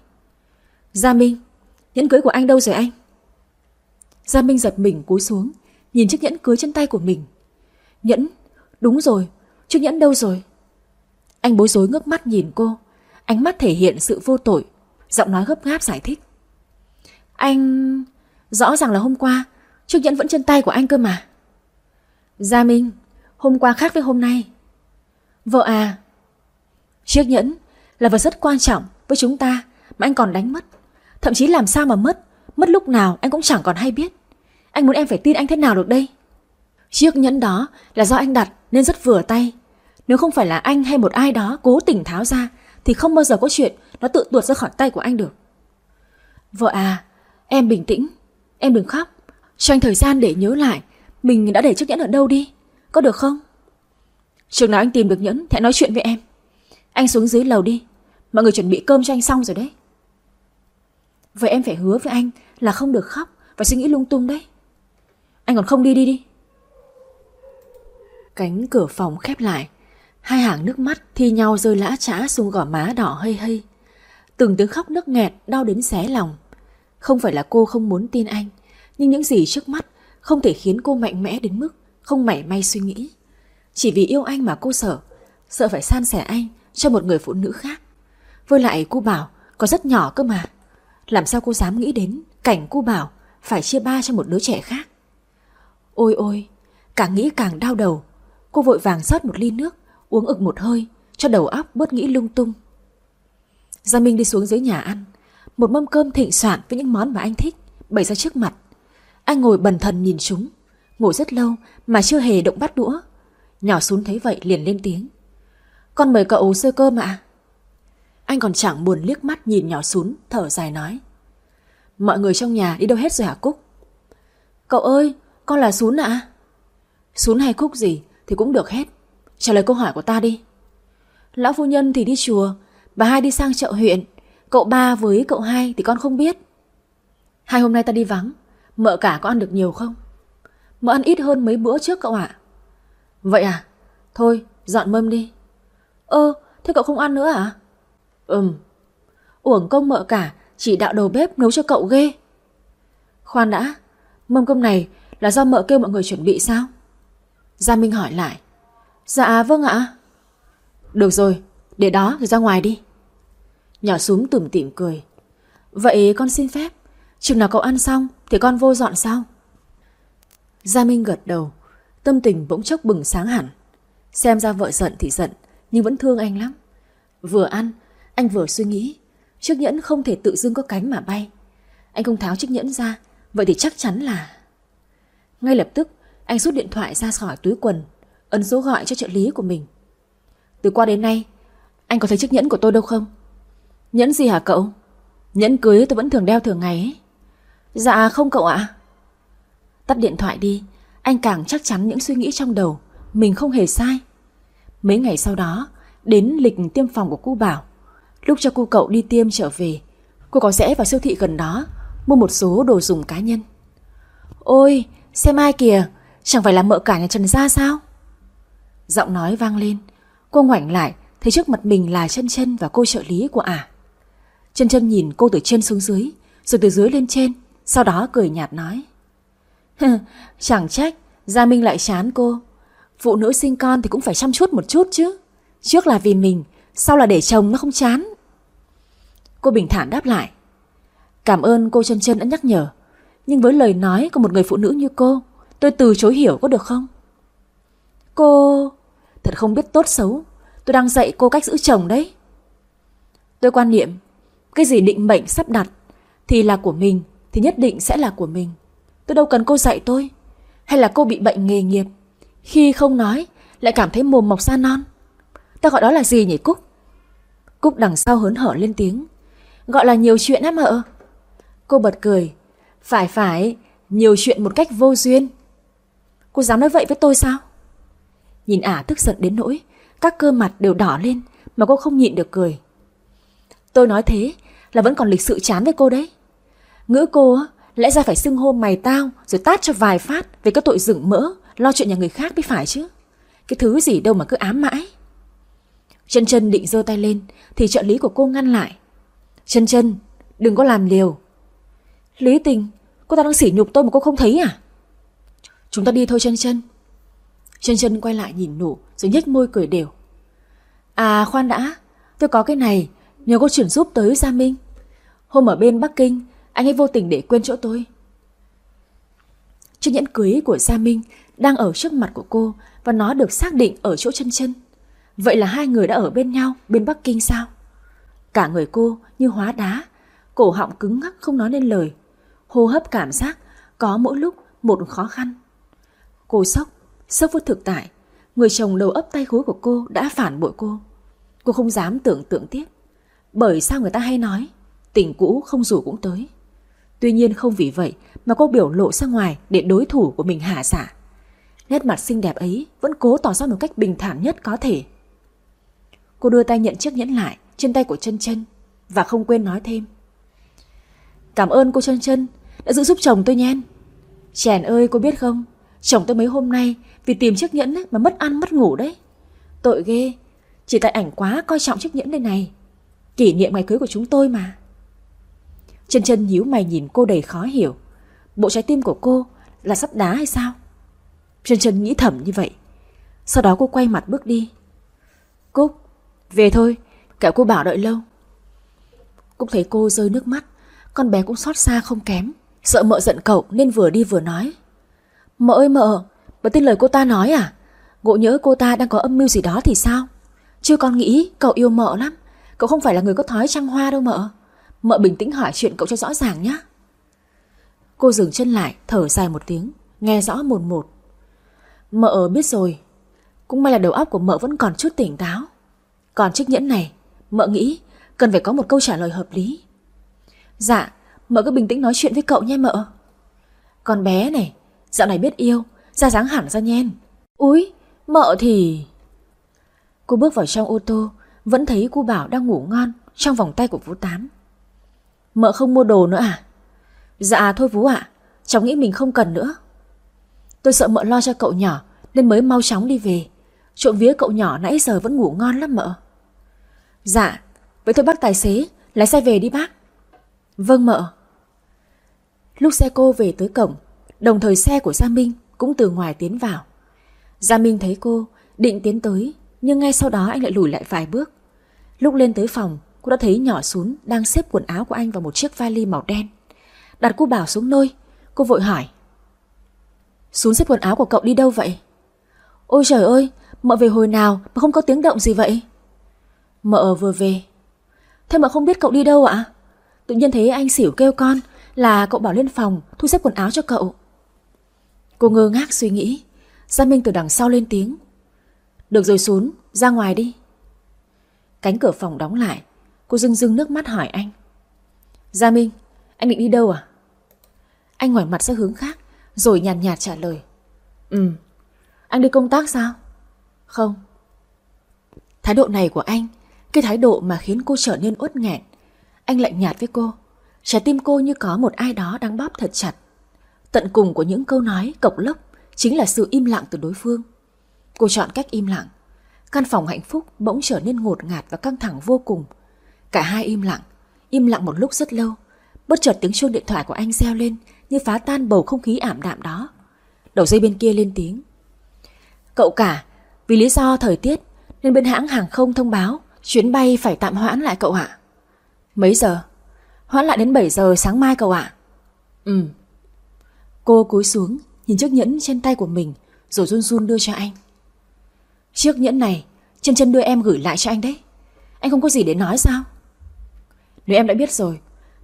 Gia Minh, nhẫn cưới của anh đâu rồi anh? Gia Minh giật mình cúi xuống, nhìn chiếc nhẫn cưới trên tay của mình. Nhẫn, đúng rồi, chiếc nhẫn đâu rồi? Anh bối rối ngước mắt nhìn cô, ánh mắt thể hiện sự vô tội, giọng nói gấp gáp giải thích. Anh... Rõ ràng là hôm qua, chiếc nhẫn vẫn trên tay của anh cơ mà. Gia Minh, hôm qua khác với hôm nay. Vợ à, chiếc nhẫn là vật rất quan trọng với chúng ta mà anh còn đánh mất. Thậm chí làm sao mà mất, mất lúc nào anh cũng chẳng còn hay biết. Anh muốn em phải tin anh thế nào được đây? Chiếc nhẫn đó là do anh đặt nên rất vừa tay. Nếu không phải là anh hay một ai đó cố tình tháo ra thì không bao giờ có chuyện nó tự tuột ra khỏi tay của anh được. Vợ à, em bình tĩnh, em đừng khóc. Cho anh thời gian để nhớ lại mình đã để chiếc nhẫn ở đâu đi, có được không? Chừng nào anh tìm được nhẫn thì nói chuyện với em. Anh xuống dưới lầu đi, mọi người chuẩn bị cơm cho anh xong rồi đấy. Vậy em phải hứa với anh là không được khóc và suy nghĩ lung tung đấy. Anh còn không đi đi đi. Cánh cửa phòng khép lại, hai hàng nước mắt thi nhau rơi lã trã xuống gò má đỏ hây hây. Từng tiếng khóc nức nghẹt đau đến xé lòng. Không phải là cô không muốn tin anh, nhưng những gì trước mắt không thể khiến cô mạnh mẽ đến mức không mảy may suy nghĩ. Chỉ vì yêu anh mà cô sợ, sợ phải san sẻ anh cho một người phụ nữ khác. Với lại cô bảo có rất nhỏ cơ mà. Làm sao cô dám nghĩ đến cảnh cô bảo phải chia ba cho một đứa trẻ khác. Ôi ôi, càng nghĩ càng đau đầu. Cô vội vàng rót một ly nước, uống ực một hơi, cho đầu óc bớt nghĩ lung tung. Gia Minh đi xuống dưới nhà ăn. Một mâm cơm thịnh soạn với những món mà anh thích, bày ra trước mặt. Anh ngồi bần thần nhìn chúng, ngồi rất lâu mà chưa hề động bắt đũa. Nhỏ xuống thấy vậy liền lên tiếng. Con mời cậu sơ cơm ạ. Anh còn chẳng buồn liếc mắt nhìn nhỏ xuống, thở dài nói. Mọi người trong nhà đi đâu hết rồi hả Cúc? Cậu ơi, con là Sún ạ. À? Sún hay Cúc gì thì cũng được hết. Trả lời câu hỏi của ta đi. Lão phu nhân thì đi chùa, bà hai đi sang chợ huyện, cậu ba với cậu hai thì con không biết. Hai hôm nay ta đi vắng, mợ cả có ăn được nhiều không? Mợ ăn ít hơn mấy bữa trước cậu ạ. Vậy à? Thôi, dọn mâm đi. Ơ, thế cậu không ăn nữa à? Ừm. Uổng công mợ cả chỉ đạo đầu bếp nấu cho cậu ghê. Khoan đã, mâm cơm này là do mợ kêu mọi người chuẩn bị sao? Gia Minh hỏi lại. Dạ vâng ạ. Được rồi, để đó rồi ra ngoài đi. Nhỏ súng tủm tỉm cười. Vậy con xin phép, chừng nào cậu ăn xong thì con vô dọn sao? Gia Minh gật đầu, tâm tình bỗng chốc bừng sáng hẳn. Xem ra vợ giận thì giận, nhưng vẫn thương anh lắm. Vừa ăn, anh vừa suy nghĩ, chiếc nhẫn không thể tự dưng có cánh mà bay. Anh không tháo chiếc nhẫn ra, vậy thì chắc chắn là... Ngay lập tức, anh rút điện thoại ra khỏi túi quần, ấn số gọi cho trợ lý của mình. Từ qua đến nay, anh có thấy chiếc nhẫn của tôi đâu không? Nhẫn gì hả cậu? Nhẫn cưới tôi vẫn thường đeo thường ngày ấy. Dạ không cậu ạ. Tắt điện thoại đi, anh càng chắc chắn những suy nghĩ trong đầu, mình không hề sai. Mấy ngày sau đó, đến lịch tiêm phòng của cô Bảo. Lúc cho cô cậu đi tiêm trở về, cô có rẽ vào siêu thị gần đó, mua một số đồ dùng cá nhân. Ôi, xem ai kìa, chẳng phải là mợ cả nhà Trần Gia sao? Giọng nói vang lên, cô ngoảnh lại, thấy trước mặt mình là chân chân và cô trợ lý của ả. À. Chân chân nhìn cô từ trên xuống dưới, rồi từ dưới lên trên, sau đó cười nhạt nói. Chẳng trách, Gia Minh lại chán cô. Phụ nữ sinh con thì cũng phải chăm chút một chút chứ. Trước là vì mình, sau là để chồng nó không chán. Cô bình thản đáp lại. Cảm ơn cô chân chân đã nhắc nhở. Nhưng với lời nói của một người phụ nữ như cô, tôi từ chối hiểu có được không? Cô... Thật không biết tốt xấu. Tôi đang dạy cô cách giữ chồng đấy. Tôi quan niệm, cái gì định mệnh sắp đặt thì là của mình thì nhất định sẽ là của mình. Tôi đâu cần cô dạy tôi. Hay là cô bị bệnh nghề nghiệp. Khi không nói lại cảm thấy mồm mọc ra non. Ta gọi đó là gì nhỉ Cúc? Cúc đằng sau hớn hở lên tiếng. Gọi là nhiều chuyện á mợ. Cô bật cười. Phải phải, nhiều chuyện một cách vô duyên. Cô dám nói vậy với tôi sao? Nhìn ả tức giận đến nỗi, các cơ mặt đều đỏ lên mà cô không nhịn được cười. Tôi nói thế là vẫn còn lịch sự chán với cô đấy. Ngữ cô lẽ ra phải xưng hô mày tao rồi tát cho vài phát về các tội rửng mỡ, lo chuyện nhà người khác mới phải chứ. Cái thứ gì đâu mà cứ ám mãi. Chân chân định giơ tay lên thì trợ lý của cô ngăn lại. Chân chân, đừng có làm liều. Lý tình, cô ta đang sỉ nhục tôi mà cô không thấy à? Chúng ta đi thôi chân chân. Chân chân quay lại nhìn nụ rồi nhếch môi cười đều. À khoan đã, tôi có cái này, nhờ cô chuyển giúp tới Gia Minh. Hôm ở bên Bắc Kinh, anh ấy vô tình để quên chỗ tôi. Chiếc nhẫn cưới của Gia Minh đang ở trước mặt của cô và nó được xác định ở chỗ chân chân. Vậy là hai người đã ở bên nhau bên Bắc Kinh sao? Cả người cô như hóa đá, cổ họng cứng ngắc không nói nên lời. Hô hấp cảm giác có mỗi lúc một khó khăn. Cô sốc, sốc với thực tại. Người chồng đầu ấp tay gối của cô đã phản bội cô. Cô không dám tưởng tượng tiếp. Bởi sao người ta hay nói, tình cũ không rủ cũng tới. Tuy nhiên không vì vậy mà cô biểu lộ ra ngoài để đối thủ của mình hạ xả. Nét mặt xinh đẹp ấy vẫn cố tỏ ra một cách bình thản nhất có thể. Cô đưa tay nhận chiếc nhẫn lại trên tay của chân chân và không quên nói thêm. Cảm ơn cô chân chân đã giữ giúp chồng tôi nhen. Chèn ơi cô biết không, chồng tôi mấy hôm nay vì tìm chiếc nhẫn mà mất ăn mất ngủ đấy. Tội ghê, chỉ tại ảnh quá coi trọng chiếc nhẫn đây này. Kỷ niệm ngày cưới của chúng tôi mà. Chân chân nhíu mày nhìn cô đầy khó hiểu. Bộ trái tim của cô là sắt đá hay sao? Chân chân nghĩ thầm như vậy. Sau đó cô quay mặt bước đi Cúc Về thôi Kẻo cô bảo đợi lâu Cúc thấy cô rơi nước mắt Con bé cũng xót xa không kém Sợ mợ giận cậu nên vừa đi vừa nói Mợ ơi mợ Bà tin lời cô ta nói à? Ngộ nhớ cô ta đang có âm mưu gì đó thì sao? Chưa con nghĩ, cậu yêu mợ lắm. Cậu không phải là người có thói trăng hoa đâu mợ. Mợ bình tĩnh hỏi chuyện cậu cho rõ ràng nhé Cô dừng chân lại, Thở dài một tiếng, Nghe rõ một một. Mợ biết rồi. Cũng may là đầu óc của mợ vẫn còn chút tỉnh táo. Còn chiếc nhẫn này, Mợ nghĩ cần phải có một câu trả lời hợp lý. Dạ Mợ cứ bình tĩnh nói chuyện với cậu nha mợ. Con bé này Dạo này biết yêu ra dáng hẳn ra nhen. Úi, mợ thì Cô bước vào trong ô tô, Vẫn thấy cô Bảo đang ngủ ngon Trong vòng tay của Vũ Tám. Mợ không mua đồ nữa à? Dạ thôi Vũ ạ, Cháu nghĩ mình không cần nữa. Tôi sợ mợ lo cho cậu nhỏ, Nên mới mau chóng đi về. Trộm vía cậu nhỏ nãy giờ vẫn ngủ ngon lắm mợ. Dạ Vậy thôi bác tài xế, Lái xe về đi bác. Vâng mợ. Lúc xe cô về tới cổng Đồng thời xe của Gia Minh cũng từ ngoài tiến vào. Gia Minh thấy cô, Định tiến tới, Nhưng ngay sau đó anh lại lùi lại vài bước. Lúc lên tới phòng, Cô đã thấy nhỏ xuống đang xếp quần áo của anh vào một chiếc vali màu đen. Đặt cô bảo xuống nôi, Cô vội hỏi. Xuống xếp quần áo của cậu đi đâu vậy? Ôi trời ơi, Mợ về hồi nào mà không có tiếng động gì vậy? Mợ vừa về. Thế mà không biết cậu đi đâu ạ? Tự nhiên thấy anh xỉu kêu con Là cậu bảo lên phòng thu xếp quần áo cho cậu. Cô ngơ ngác suy nghĩ. Gia Minh từ đằng sau lên tiếng. Được rồi xuống, ra ngoài đi. Cánh cửa phòng đóng lại. Cô dưng dưng nước mắt hỏi anh. Gia Minh, anh định đi đâu à? Anh ngoảnh mặt sang hướng khác Rồi nhàn nhạt, nhạt trả lời. Ừ, anh đi công tác sao? Không. Thái độ này của anh Cái thái độ mà khiến cô trở nên uất nghẹn. Anh lạnh nhạt với cô. Trái tim cô như có một ai đó đang bóp thật chặt. Tận cùng của những câu nói cộc lốc chính là sự im lặng từ đối phương. Cô chọn cách im lặng. Căn phòng hạnh phúc bỗng trở nên ngột ngạt và căng thẳng vô cùng. Cả hai im lặng, im lặng một lúc rất lâu. Bất chợt tiếng chuông điện thoại của anh reo lên như phá tan bầu không khí ảm đạm đó. Đầu dây bên kia lên tiếng. Cậu cả, vì lý do thời tiết nên bên hãng hàng không thông báo chuyến bay phải tạm hoãn lại cậu ạ. Mấy giờ? Hoãn lại đến 7 giờ sáng mai cậu ạ. Ừ. Cô cúi xuống, nhìn chiếc nhẫn trên tay của mình, rồi run run đưa cho anh. Chiếc nhẫn này, chân chân đưa em gửi lại cho anh đấy. Anh không có gì để nói sao? Nếu em đã biết rồi,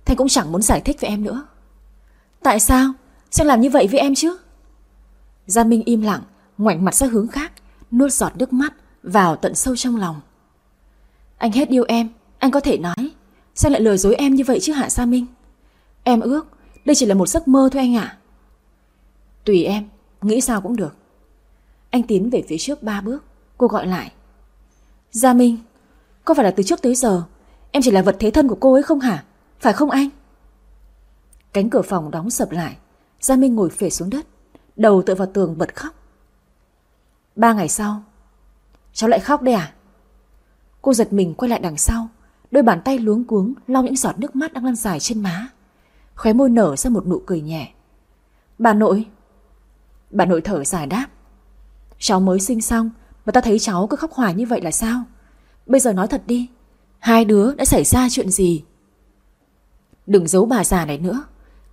Thanh cũng chẳng muốn giải thích với em nữa Tại sao? Sao làm như vậy với em chứ? Gia Minh im lặng, Ngoảnh mặt ra hướng khác, Nuốt giọt nước mắt vào tận sâu trong lòng Anh hết yêu em, Anh có thể nói, Sao lại lừa dối em như vậy chứ hả Gia Minh Em ước, Đây chỉ là một giấc mơ thôi anh ạ Tùy em, nghĩ sao cũng được. Anh tiến về phía trước ba bước, cô gọi lại. Gia Minh, có phải là từ trước tới giờ em chỉ là vật thế thân của cô ấy không hả? Phải không anh? Cánh cửa phòng đóng sập lại, Gia Minh ngồi phể xuống đất, đầu tựa vào tường bật khóc. Ba ngày sau, cháu lại khóc đây à? Cô giật mình quay lại đằng sau, đôi bàn tay luống cuống lau những giọt nước mắt đang lăn dài trên má. Khóe môi nở ra một nụ cười nhẹ. Bà nội, Bà nội thở dài đáp. Cháu mới sinh xong, Mà ta thấy cháu cứ khóc hoài như vậy là sao? Bây giờ nói thật đi, Hai đứa đã xảy ra chuyện gì? Đừng giấu bà già này nữa.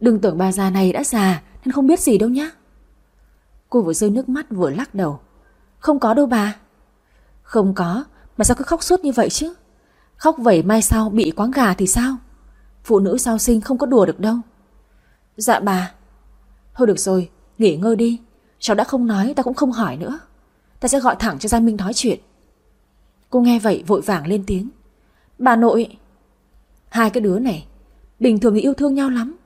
Đừng tưởng bà già này đã già Nên không biết gì đâu nhá. Cô vừa rơi nước mắt vừa lắc đầu. Không có đâu bà. Không có, Mà sao cứ khóc suốt như vậy chứ? Khóc vậy mai sau bị quáng gà thì sao? Phụ nữ sau sinh không có đùa được đâu. Dạ bà. Thôi được rồi, Nghỉ ngơi đi. Cháu đã không nói, ta cũng không hỏi nữa. Ta sẽ gọi thẳng cho Gia Minh nói chuyện. Cô nghe vậy vội vàng lên tiếng. Bà nội, Hai cái đứa này, Bình thường thì yêu thương nhau lắm.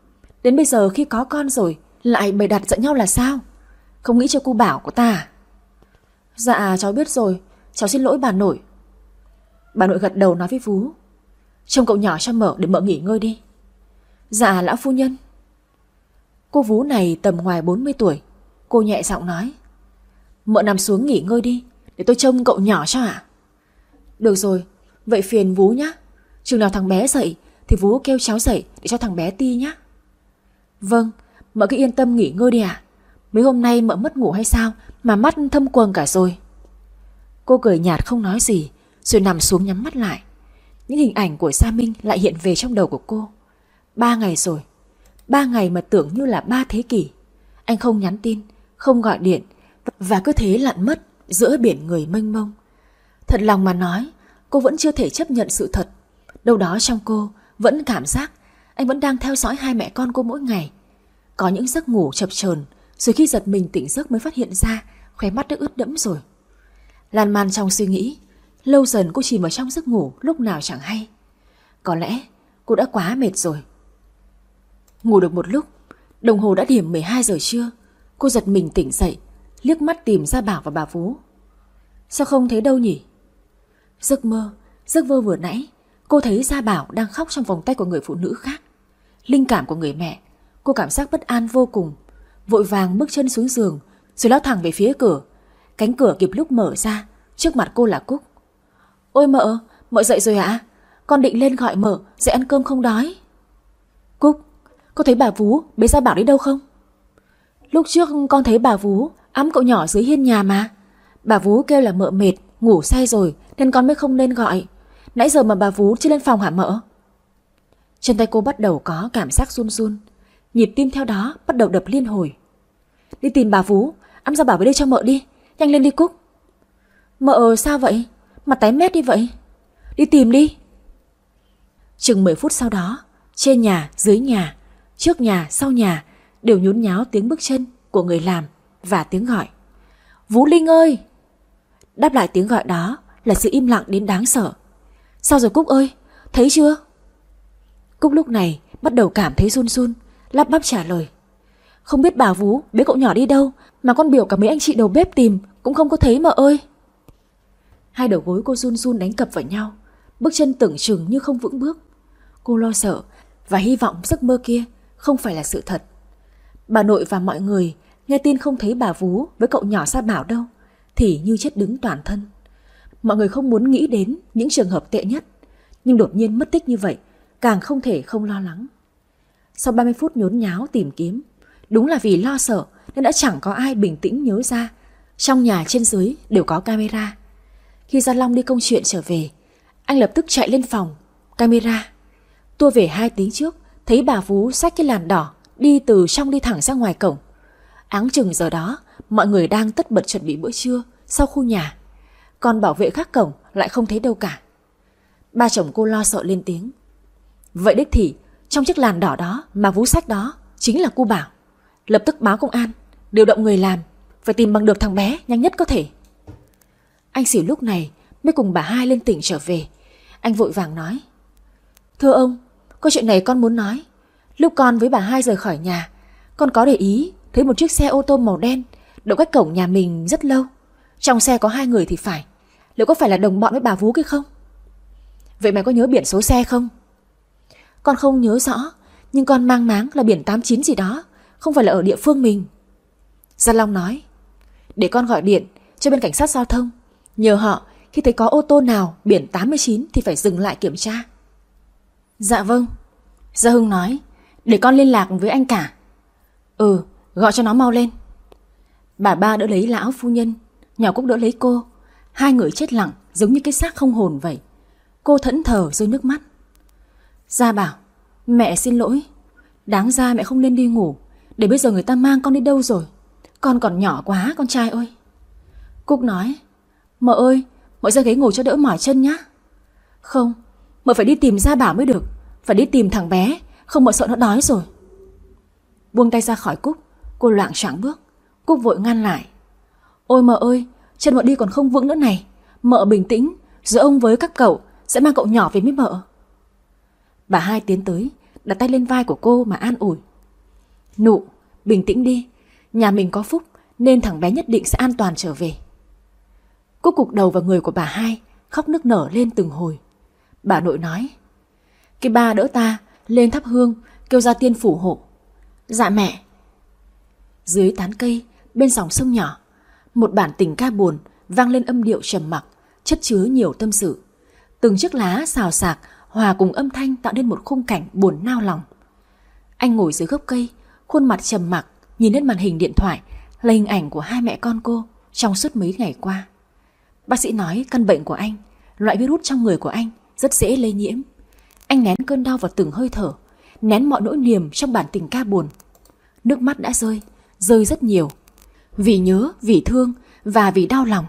Đến bây giờ khi có con rồi, Lại bày đặt giận nhau là sao? Không nghĩ cho cô bảo của ta à? Dạ cháu biết rồi. Cháu xin lỗi bà nội. Bà nội gật đầu nói với Vú Trông cậu nhỏ cho mở để mợ nghỉ ngơi đi. Dạ lão phu nhân. Cô Vú này tầm ngoài 40 tuổi Cô nhẹ giọng nói Mợ nằm xuống nghỉ ngơi đi Để tôi trông cậu nhỏ cho ạ. Được rồi, vậy phiền Vú nhá. Chừng nào thằng bé dậy Thì Vú kêu cháu dậy để cho thằng bé ti nhá. Vâng, mợ cứ yên tâm nghỉ ngơi đi ạ. Mấy hôm nay mợ mất ngủ hay sao Mà mắt thâm quầng cả rồi. Cô cười nhạt không nói gì Rồi nằm xuống nhắm mắt lại. Những hình ảnh của Sa Minh lại hiện về trong đầu của cô. Ba ngày rồi Ba ngày mà tưởng như là ba thế kỷ. Anh không nhắn tin không gọi điện Và cứ thế lặn mất giữa biển người mênh mông. Thật lòng mà nói, Cô vẫn chưa thể chấp nhận sự thật. Đâu đó trong cô vẫn cảm giác Anh vẫn đang theo dõi hai mẹ con cô mỗi ngày. Có những giấc ngủ chập chờn, Rồi khi giật mình tỉnh giấc mới phát hiện ra Khóe mắt đã ướt đẫm rồi. Lan man trong suy nghĩ, Lâu dần cô chìm vào trong giấc ngủ lúc nào chẳng hay. Có lẽ cô đã quá mệt rồi. Ngủ được một lúc, Đồng hồ đã điểm 12 giờ trưa. Cô giật mình tỉnh dậy Liếc mắt tìm ra Bảo và bà Phú. Sao không thấy đâu nhỉ? Giấc mơ Giấc mơ vừa nãy Cô thấy Gia Bảo đang khóc trong vòng tay của người phụ nữ khác. Linh cảm của người mẹ Cô cảm giác bất an vô cùng. Vội vàng bước chân xuống giường Rồi lao thẳng về phía cửa. Cánh cửa kịp lúc mở ra Trước mặt cô là Cúc. Ôi mợ, mợ dậy rồi ạ? Con định lên gọi mợ, dậy ăn cơm không đói. Cúc, có thấy bà Vú bế Gia Bảo đi đâu không? Lúc trước con thấy bà Vú ấm cậu nhỏ dưới hiên nhà mà. Bà Vú kêu là mợ mệt, ngủ say rồi Nên con mới không nên gọi. Nãy giờ mà bà Vú chưa lên phòng hả mợ? Chân tay cô bắt đầu có cảm giác run run. Nhịp tim theo đó bắt đầu đập liên hồi. Đi tìm bà Vú Ấm ra Bảo với đây cho mợ đi Nhanh lên đi Cúc. Mợ sao vậy? Mặt tái mét đi vậy? Đi tìm đi. Chừng 10 phút sau đó Trên nhà, dưới nhà, trước nhà, sau nhà Đều nhún nháo tiếng bước chân của người làm Và tiếng gọi. Vũ Linh ơi! Đáp lại tiếng gọi đó là sự im lặng đến đáng sợ. Sao rồi Cúc ơi? Thấy chưa? Cúc lúc này bắt đầu cảm thấy run run, Lắp bắp trả lời. Không biết bà Vú, bế cậu nhỏ đi đâu, Mà con biểu cả mấy anh chị đầu bếp tìm Cũng không có thấy mà ơi. Hai đầu gối cô run run đánh cập vào nhau, Bước chân tưởng chừng như không vững bước. Cô lo sợ Và hy vọng giấc mơ kia Không phải là sự thật. Bà nội và mọi người Nghe tin không thấy bà Vú với cậu nhỏ Sa Bảo đâu, Thì như chết đứng toàn thân. Mọi người không muốn nghĩ đến những trường hợp tệ nhất, Nhưng đột nhiên mất tích như vậy, Càng không thể không lo lắng. Sau 30 phút nhốn nháo tìm kiếm, Đúng là vì lo sợ Nên đã chẳng có ai bình tĩnh nhớ ra, Trong nhà trên dưới đều có camera. Khi Gia Long đi công chuyện trở về, Anh lập tức chạy lên phòng, Camera. Tua về hai tiếng trước, Thấy bà Vú xách cái làn đỏ Đi từ trong đi thẳng ra ngoài cổng. Áng chừng giờ đó, Mọi người đang tất bật chuẩn bị bữa trưa Sau khu nhà. Còn bảo vệ khác cổng lại không thấy đâu cả. Ba chồng cô lo sợ lên tiếng. Vậy đích thì, Trong chiếc làn đỏ đó mà vú sách đó Chính là cô bảo. Lập tức báo công an, Điều động người làm, Phải tìm bằng được thằng bé nhanh nhất có thể. Anh xỉu lúc này Mới cùng bà hai lên tỉnh trở về. Anh vội vàng nói, Thưa ông Câu chuyện này con muốn nói. Lúc con với bà hai rời khỏi nhà Con có để ý thấy một chiếc xe ô tô màu đen đậu cách cổng nhà mình rất lâu. Trong xe có hai người thì phải. Liệu có phải là đồng bọn với bà Vú kia không? Vậy mày có nhớ biển số xe không? Con không nhớ rõ, nhưng con mang máng là biển 89 gì đó, không phải là ở địa phương mình. Gia Long nói, để con gọi điện cho bên cảnh sát giao thông, nhờ họ khi thấy có ô tô nào biển 89 thì phải dừng lại kiểm tra. Dạ vâng. Gia Hưng nói, để con liên lạc với anh cả. Ừ, Gọi cho nó mau lên. Bà ba đỡ lấy lão phu nhân Nhỏ Cúc đỡ lấy cô. Hai người chết lặng giống như cái xác không hồn vậy. Cô thẫn thờ rơi nước mắt. Gia bảo Mẹ xin lỗi. Đáng ra mẹ không nên đi ngủ. Để bây giờ người ta mang con đi đâu rồi? Con còn nhỏ quá con trai ơi. Cúc nói Mợ ơi mợ ra ghế ngồi cho đỡ mỏi chân nhá. Không Mợ phải đi tìm Gia bảo mới được. Phải đi tìm thằng bé. Không mà sợ nó đói rồi. Buông tay ra khỏi Cúc, Cô loạn choạng bước. Cúc vội ngăn lại. Ôi mợ ơi, chân mợ đi còn không vững nữa này. Mợ bình tĩnh, Giữa ông với các cậu sẽ mang cậu nhỏ về với mợ. Bà hai tiến tới, Đặt tay lên vai của cô mà an ủi. Nụ, bình tĩnh đi. Nhà mình có phúc, Nên thằng bé nhất định sẽ an toàn trở về. Cúc cục đầu vào người của bà hai, Khóc nức nở lên từng hồi. Bà nội nói, Cái ba đỡ ta lên thắp hương Kêu ra tiên phủ hộ Dạ mẹ dưới tán cây, bên dòng sông nhỏ, một bản tình ca buồn vang lên âm điệu trầm mặc, chất chứa nhiều tâm sự. Từng chiếc lá xào xạc hòa cùng âm thanh tạo nên một khung cảnh buồn nao lòng. Anh ngồi dưới gốc cây, khuôn mặt trầm mặc, nhìn lên màn hình điện thoại là hình ảnh của hai mẹ con cô trong suốt mấy ngày qua. Bác sĩ nói căn bệnh của anh, loại virus trong người của anh rất dễ lây nhiễm. Anh nén cơn đau vào từng hơi thở, nén mọi nỗi niềm trong bản tình ca buồn. Nước mắt đã rơi, rơi rất nhiều. Vì nhớ, vì thương và vì đau lòng.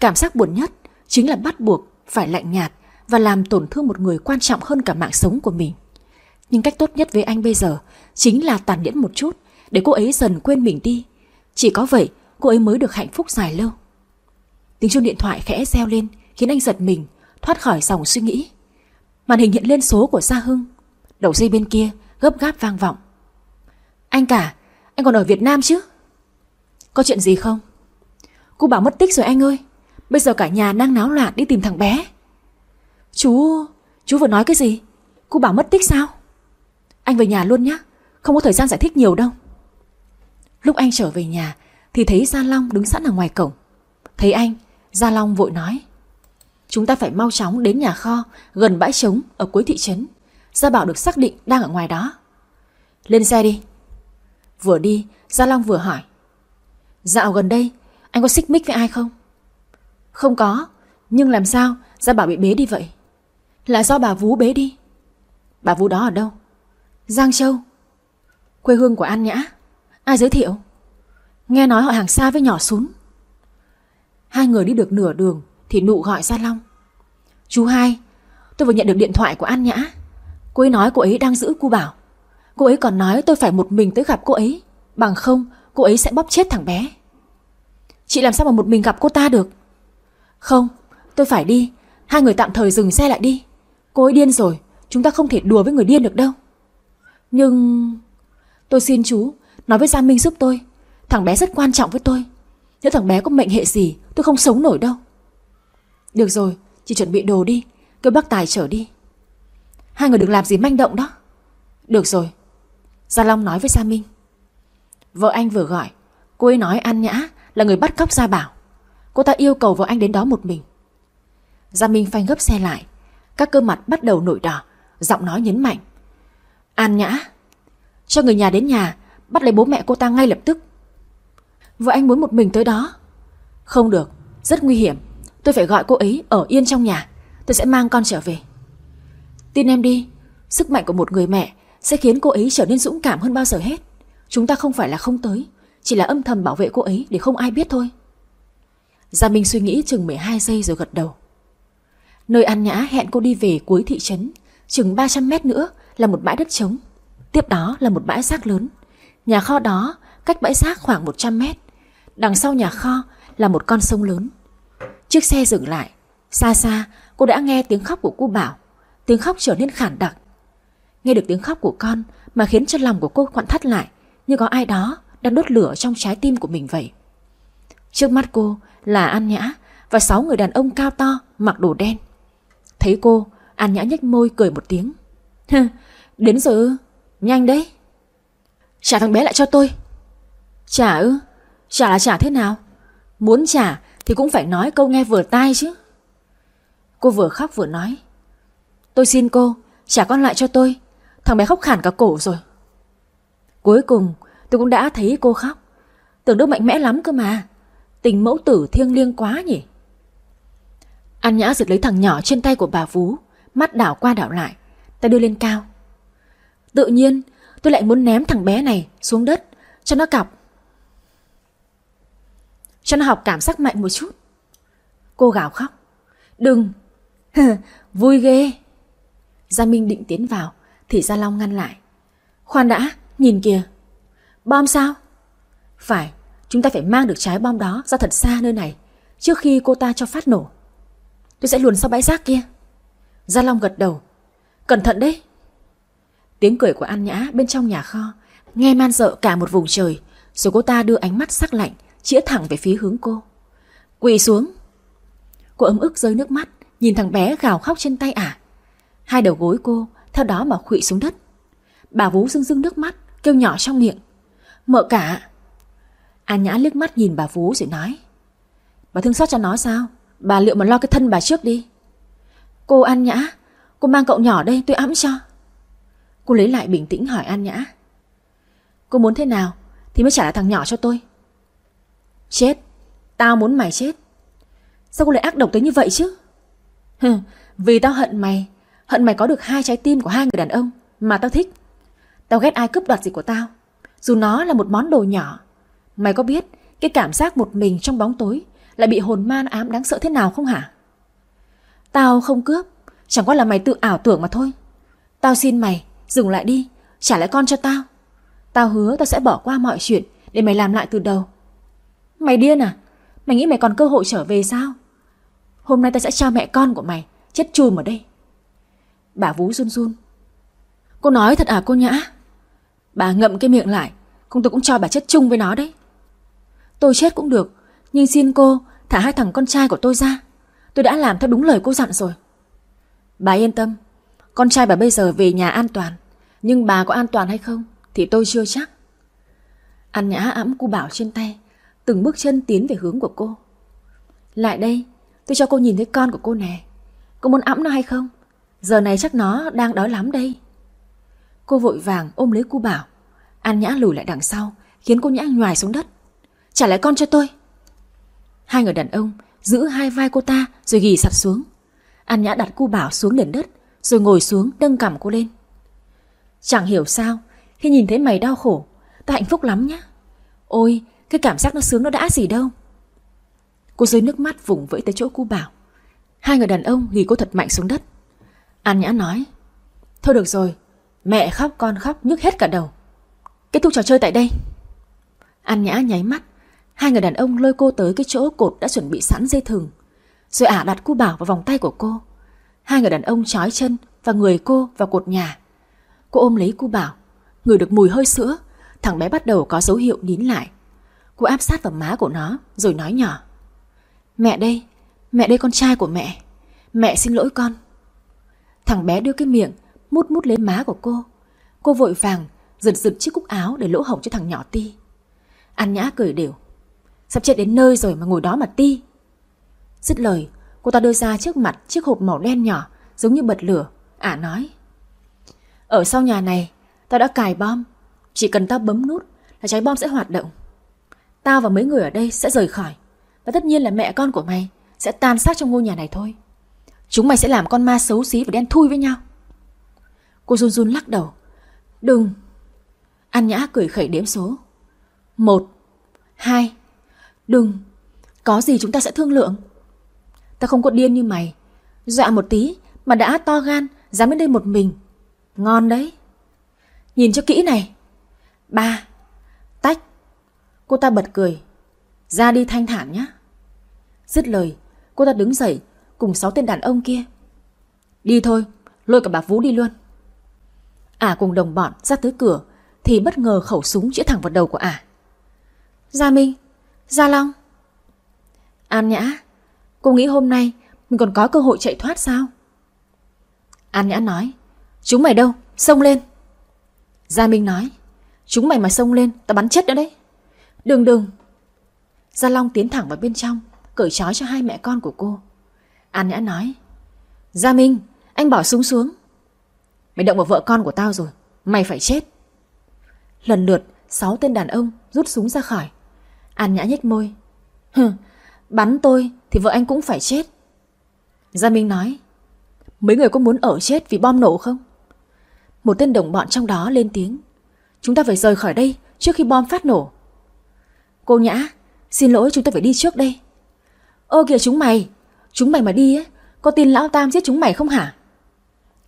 Cảm giác buồn nhất chính là bắt buộc phải lạnh nhạt và làm tổn thương một người quan trọng hơn cả mạng sống của mình. Nhưng cách tốt nhất với anh bây giờ chính là tàn nhẫn một chút để cô ấy dần quên mình đi. Chỉ có vậy cô ấy mới được hạnh phúc dài lâu. Tiếng chuông điện thoại khẽ reo lên khiến anh giật mình, thoát khỏi dòng suy nghĩ. Màn hình hiện lên số của Sa Hưng. Đầu dây bên kia gấp gáp vang vọng. Anh cả, anh còn ở Việt Nam chứ? Có chuyện gì không? Cô bảo mất tích rồi anh ơi. Bây giờ cả nhà đang náo loạn đi tìm thằng bé. Chú... chú vừa nói cái gì? Cô bảo mất tích sao? Anh về nhà luôn nhé, không có thời gian giải thích nhiều đâu. Lúc anh trở về nhà thì thấy Gia Long đứng sẵn ở ngoài cổng. Thấy anh, Gia Long vội nói. Chúng ta phải mau chóng đến nhà kho gần bãi trống ở cuối thị trấn. Gia Bảo được xác định đang ở ngoài đó. Lên xe đi. Vừa đi, Gia Long vừa hỏi. Dạo gần đây, anh có xích mích với ai không? Không có, nhưng làm sao Gia Bảo bị bế đi vậy? Là do bà Vú bế đi. Bà Vú đó ở đâu? Giang Châu. Quê hương của An Nhã. Ai giới thiệu? Nghe nói họ hàng xa với nhỏ xuống. Hai người đi được nửa đường thì nụ gọi Gia Long. Chú hai, tôi vừa nhận được điện thoại của An Nhã. Cô ấy nói cô ấy đang giữ cu bảo. Cô ấy còn nói tôi phải một mình tới gặp cô ấy. Bằng không, cô ấy sẽ bóp chết thằng bé. Chị làm sao mà một mình gặp cô ta được? Không, tôi phải đi. Hai người tạm thời dừng xe lại đi. Cô ấy điên rồi, chúng ta không thể đùa với người điên được đâu. Nhưng... Tôi xin chú, nói với Gia Minh giúp tôi. Thằng bé rất quan trọng với tôi. Nếu thằng bé có mệnh hệ gì, tôi không sống nổi đâu. Được rồi, chị chuẩn bị đồ đi, kêu bác Tài chở đi. Hai người đừng làm gì manh động đó. Được rồi. Gia Long nói với Gia Minh. Vợ anh vừa gọi, cô ấy nói An Nhã là người bắt cóc Gia Bảo. Cô ta yêu cầu vợ anh đến đó một mình. Gia Minh phanh gấp xe lại, các cơ mặt bắt đầu nổi đỏ, giọng nói nhấn mạnh. An Nhã, cho người nhà đến nhà, bắt lấy bố mẹ cô ta ngay lập tức. Vợ anh muốn một mình tới đó. Không được, rất nguy hiểm. Tôi phải gọi cô ấy ở yên trong nhà. Tôi sẽ mang con trở về. Tin em đi, sức mạnh của một người mẹ sẽ khiến cô ấy trở nên dũng cảm hơn bao giờ hết. Chúng ta không phải là không tới, chỉ là âm thầm bảo vệ cô ấy để không ai biết thôi. Gia Minh suy nghĩ chừng 12 giây rồi gật đầu. Nơi An Nhã hẹn cô đi về cuối thị trấn, chừng 300 mét nữa là một bãi đất trống. Tiếp đó là một bãi rác lớn. Nhà kho đó cách bãi rác khoảng 100 mét. Đằng sau nhà kho là một con sông lớn. Chiếc xe dừng lại. Xa xa cô đã nghe tiếng khóc của cô Bảo. Tiếng khóc trở nên khản đặc. Nghe được tiếng khóc của con mà khiến cho lòng của cô quặn thắt lại như có ai đó đang đốt lửa trong trái tim của mình vậy. Trước mắt cô là An Nhã và sáu người đàn ông cao to mặc đồ đen. Thấy cô, An Nhã nhếch môi cười một tiếng. Đến rồi ư, nhanh đấy. Trả thằng bé lại cho tôi. Trả ư, trả là trả thế nào? Muốn trả thì cũng phải nói câu nghe vừa tai chứ. Cô vừa khóc vừa nói. Tôi xin cô, trả con lại cho tôi. Thằng bé khóc khản cả cổ rồi. Cuối cùng tôi cũng đã thấy cô khóc. Tưởng đâu mạnh mẽ lắm cơ mà. Tình mẫu tử thiêng liêng quá nhỉ. An Nhã giật lấy thằng nhỏ trên tay của bà Vú, mắt đảo qua đảo lại, tay đưa lên cao. Tự nhiên tôi lại muốn ném thằng bé này xuống đất cho nó cọc. Cho nó học cảm giác mạnh một chút. Cô gào khóc. Đừng, vui ghê. Gia Minh định tiến vào thì Gia Long ngăn lại. Khoan đã, nhìn kìa. Bom sao? Phải, chúng ta phải mang được trái bom đó ra thật xa nơi này trước khi cô ta cho phát nổ. Tôi sẽ luồn sau bãi rác kia. Gia Long gật đầu. Cẩn thận đấy. Tiếng cười của An Nhã bên trong nhà kho nghe man dợ cả một vùng trời rồi cô ta đưa ánh mắt sắc lạnh chĩa thẳng về phía hướng cô. Quỳ xuống. Cô ấm ức rơi nước mắt nhìn thằng bé gào khóc trên tay ả. Hai đầu gối cô theo đó mà khụy xuống đất. Bà vú rưng rưng nước mắt kêu nhỏ trong miệng. Mợ cả. An Nhã liếc mắt nhìn bà vú rồi nói. Bà thương xót cho nó sao? Bà liệu mà lo cái thân bà trước đi. Cô An Nhã, cô mang cậu nhỏ đây tôi ẵm cho. Cô lấy lại bình tĩnh hỏi An Nhã. Cô muốn thế nào thì mới trả lại thằng nhỏ cho tôi. Chết, tao muốn mày chết. Sao cô lại ác độc tới như vậy chứ? Hừ, Vì tao hận mày. Hận mày có được hai trái tim của hai người đàn ông Mà tao thích. Tao ghét ai cướp đoạt gì của tao Dù nó là một món đồ nhỏ. Mày có biết cái cảm giác một mình trong bóng tối Lại bị hồn man ám đáng sợ thế nào không hả? Tao không cướp Chẳng qua là mày tự ảo tưởng mà thôi. Tao xin mày dừng lại đi Trả lại con cho tao. Tao hứa tao sẽ bỏ qua mọi chuyện Để mày làm lại từ đầu. Mày điên à? Mày nghĩ mày còn cơ hội trở về sao? Hôm nay ta sẽ cho mẹ con của mày Chết chùm ở đây. Bà Vú run run. Cô nói thật à cô Nhã? Bà ngậm cái miệng lại. Không tôi cũng cho bà chết chung với nó đấy. Tôi chết cũng được, Nhưng xin cô thả hai thằng con trai của tôi ra. Tôi đã làm theo đúng lời cô dặn rồi. Bà yên tâm, Con trai bà bây giờ về nhà an toàn. Nhưng bà có an toàn hay không Thì tôi chưa chắc. An Nhã ẵm cu Bảo trên tay. Từng bước chân tiến về hướng của cô. Lại đây, Tôi cho cô nhìn thấy con của cô nè. Cô muốn ẵm nó hay không? Giờ này chắc nó đang đói lắm đây. Cô vội vàng ôm lấy cu Bảo. An Nhã lùi lại đằng sau, Khiến cô Nhã nhòi xuống đất. Trả lại con cho tôi. Hai người đàn ông giữ hai vai cô ta Rồi ghi sặt xuống. An Nhã đặt cu Bảo xuống nền đất, Rồi ngồi xuống nâng cằm cô lên. Chẳng hiểu sao, Khi nhìn thấy mày đau khổ, Ta hạnh phúc lắm nhá. Ôi cái cảm giác nó sướng nó đã gì đâu. Cô rơi nước mắt vùng vẫy tới chỗ cu Bảo, Hai người đàn ông ghi cô thật mạnh xuống đất. An Nhã nói, Thôi được rồi, Mẹ khóc con khóc nhức hết cả đầu. Kết thúc trò chơi tại đây. An Nhã nháy mắt, Hai người đàn ông lôi cô tới cái chỗ cột đã chuẩn bị sẵn dây thừng. Rồi ả đặt cu bảo vào vòng tay của cô. Hai người đàn ông trói chân và người cô vào cột nhà. Cô ôm lấy cu bảo, Người được mùi hơi sữa. Thằng bé bắt đầu có dấu hiệu nín lại. Cô áp sát vào má của nó Rồi nói nhỏ. Mẹ đây, mẹ đây con trai của mẹ. Mẹ xin lỗi con. Thằng bé đưa cái miệng Mút mút lấy má của cô. Cô vội vàng giật giật chiếc cúc áo Để lỗ hổng cho thằng nhỏ ti. An Nhã cười đều. Sắp chết đến nơi rồi mà ngồi đó mà ti. Dứt lời Cô ta đưa ra trước mặt chiếc hộp màu đen nhỏ Giống như bật lửa. Ả nói Ở sau nhà này Tao đã cài bom. Chỉ cần tao bấm nút là trái bom sẽ hoạt động. Tao và mấy người ở đây sẽ rời khỏi. Và tất nhiên là mẹ con của mày Sẽ tan xác trong ngôi nhà này thôi. Chúng mày sẽ làm con ma xấu xí và đen thui với nhau. Cô run run lắc đầu. Đừng. An Nhã cười khẩy đếm số. Một, Hai, Đừng. Có gì chúng ta sẽ thương lượng? Ta không có điên như mày. Dọa một tí mà đã to gan, Dám đến đây một mình. Ngon đấy. Nhìn cho kỹ này. Ba Cô ta bật cười. Ra đi thanh thản nhé Dứt lời, Cô ta đứng dậy Cùng sáu tên đàn ông kia. Đi thôi, Lôi cả bà Vũ đi luôn. Ả cùng đồng bọn ra tới cửa Thì bất ngờ khẩu súng chĩa thẳng vào đầu của Ả. Gia Minh, Gia Long. An Nhã, Cô nghĩ hôm nay mình còn có cơ hội chạy thoát sao? An Nhã nói, Chúng mày đâu? Xông lên. Gia Minh nói, Chúng mày mà xông lên, tao bắn chết nữa đấy. Đừng đừng Gia Long tiến thẳng vào bên trong Cởi trói cho hai mẹ con của cô. An Nhã nói Gia Minh anh bỏ súng xuống. Mày động vào vợ con của tao rồi Mày phải chết. Lần lượt sáu tên đàn ông rút súng ra khỏi. An Nhã nhếch môi Hừ, bắn tôi thì vợ anh cũng phải chết. Gia Minh nói Mấy người có muốn ở chết vì bom nổ không? Một tên đồng bọn trong đó lên tiếng Chúng ta phải rời khỏi đây trước khi bom phát nổ. Cô Nhã, Xin lỗi chúng ta phải đi trước đây. Ô kìa chúng mày Chúng mày mà đi ấy, Có tin lão Tam giết chúng mày không hả?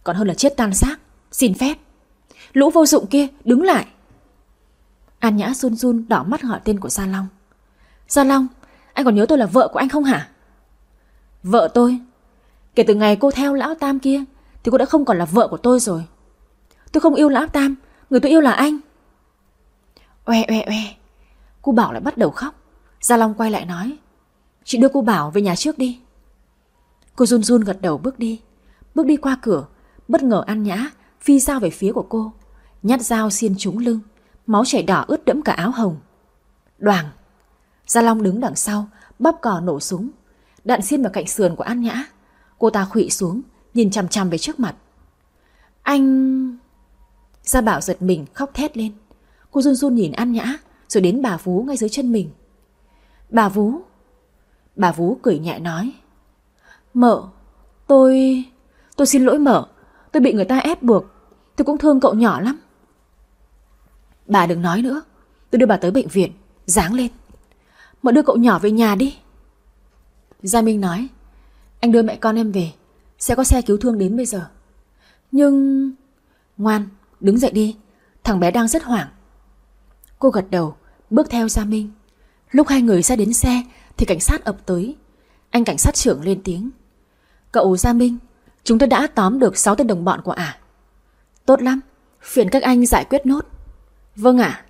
Còn hơn là chết tan xác, Xin phép. Lũ vô dụng kia, đứng lại. An Nhã run run đỏ mắt gọi tên của Gia Long. Gia Long, Anh còn nhớ tôi là vợ của anh không hả? Vợ tôi? Kể từ ngày cô theo lão Tam kia, Thì cô đã không còn là vợ của tôi rồi. Tôi không yêu lão Tam, Người tôi yêu là anh. Oe oe oe. Cô Bảo lại bắt đầu khóc. Gia Long quay lại nói, Chị đưa cô Bảo về nhà trước đi. Cô run run gật đầu bước đi. Bước đi qua cửa, Bất ngờ An Nhã phi dao về phía của cô, Nhát dao xiên trúng lưng, Máu chảy đỏ ướt đẫm cả áo hồng. Đoàn Gia Long đứng đằng sau bắp cò nổ súng. Đạn xiên vào cạnh sườn của An Nhã. Cô ta khụy xuống, Nhìn chằm chằm về trước mặt. Anh... Gia Bảo giật mình khóc thét lên. Cô run run nhìn An Nhã rồi đến bà Vú ngay dưới chân mình Bà Vú Bà Vú cười nhẹ nói. Mợ, tôi... tôi xin lỗi mợ. Tôi bị người ta ép buộc. Tôi cũng thương cậu nhỏ lắm. Bà đừng nói nữa. Tôi đưa bà tới bệnh viện. Dáng lên. Mợ đưa cậu nhỏ về nhà đi. Gia Minh nói. Anh đưa mẹ con em về. Sẽ có xe cứu thương đến bây giờ. Nhưng... Ngoan, đứng dậy đi. Thằng bé đang rất hoảng. Cô gật đầu, bước theo Gia Minh. Lúc hai người ra đến xe thì cảnh sát ập tới. Anh cảnh sát trưởng lên tiếng. Cậu Gia Minh, chúng tôi đã tóm được 6 tên đồng bọn của ả. Tốt lắm, phiền các anh giải quyết nốt. Vâng ạ.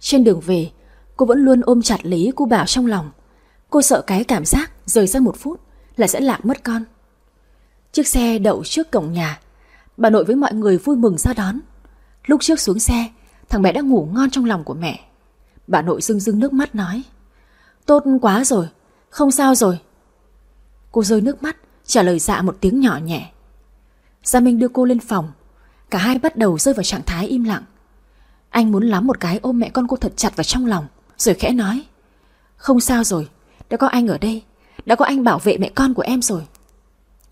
Trên đường về, cô vẫn luôn ôm chặt Lý cô Bảo trong lòng. Cô sợ cái cảm giác rời ra một phút là sẽ lạc mất con. Chiếc xe đậu trước cổng nhà. Bà nội với mọi người vui mừng ra đón. Lúc trước xuống xe, thằng bé đã ngủ ngon trong lòng của mẹ. Bà nội rưng rưng nước mắt nói. Tốt quá rồi, không sao rồi. Cô rơi nước mắt, trả lời dạ một tiếng nhỏ nhẹ. Gia Minh đưa cô lên phòng. Cả hai bắt đầu rơi vào trạng thái im lặng. Anh muốn lắm một cái ôm mẹ con cô thật chặt vào trong lòng, rồi khẽ nói. Không sao rồi, đã có anh ở đây, đã có anh bảo vệ mẹ con của em rồi.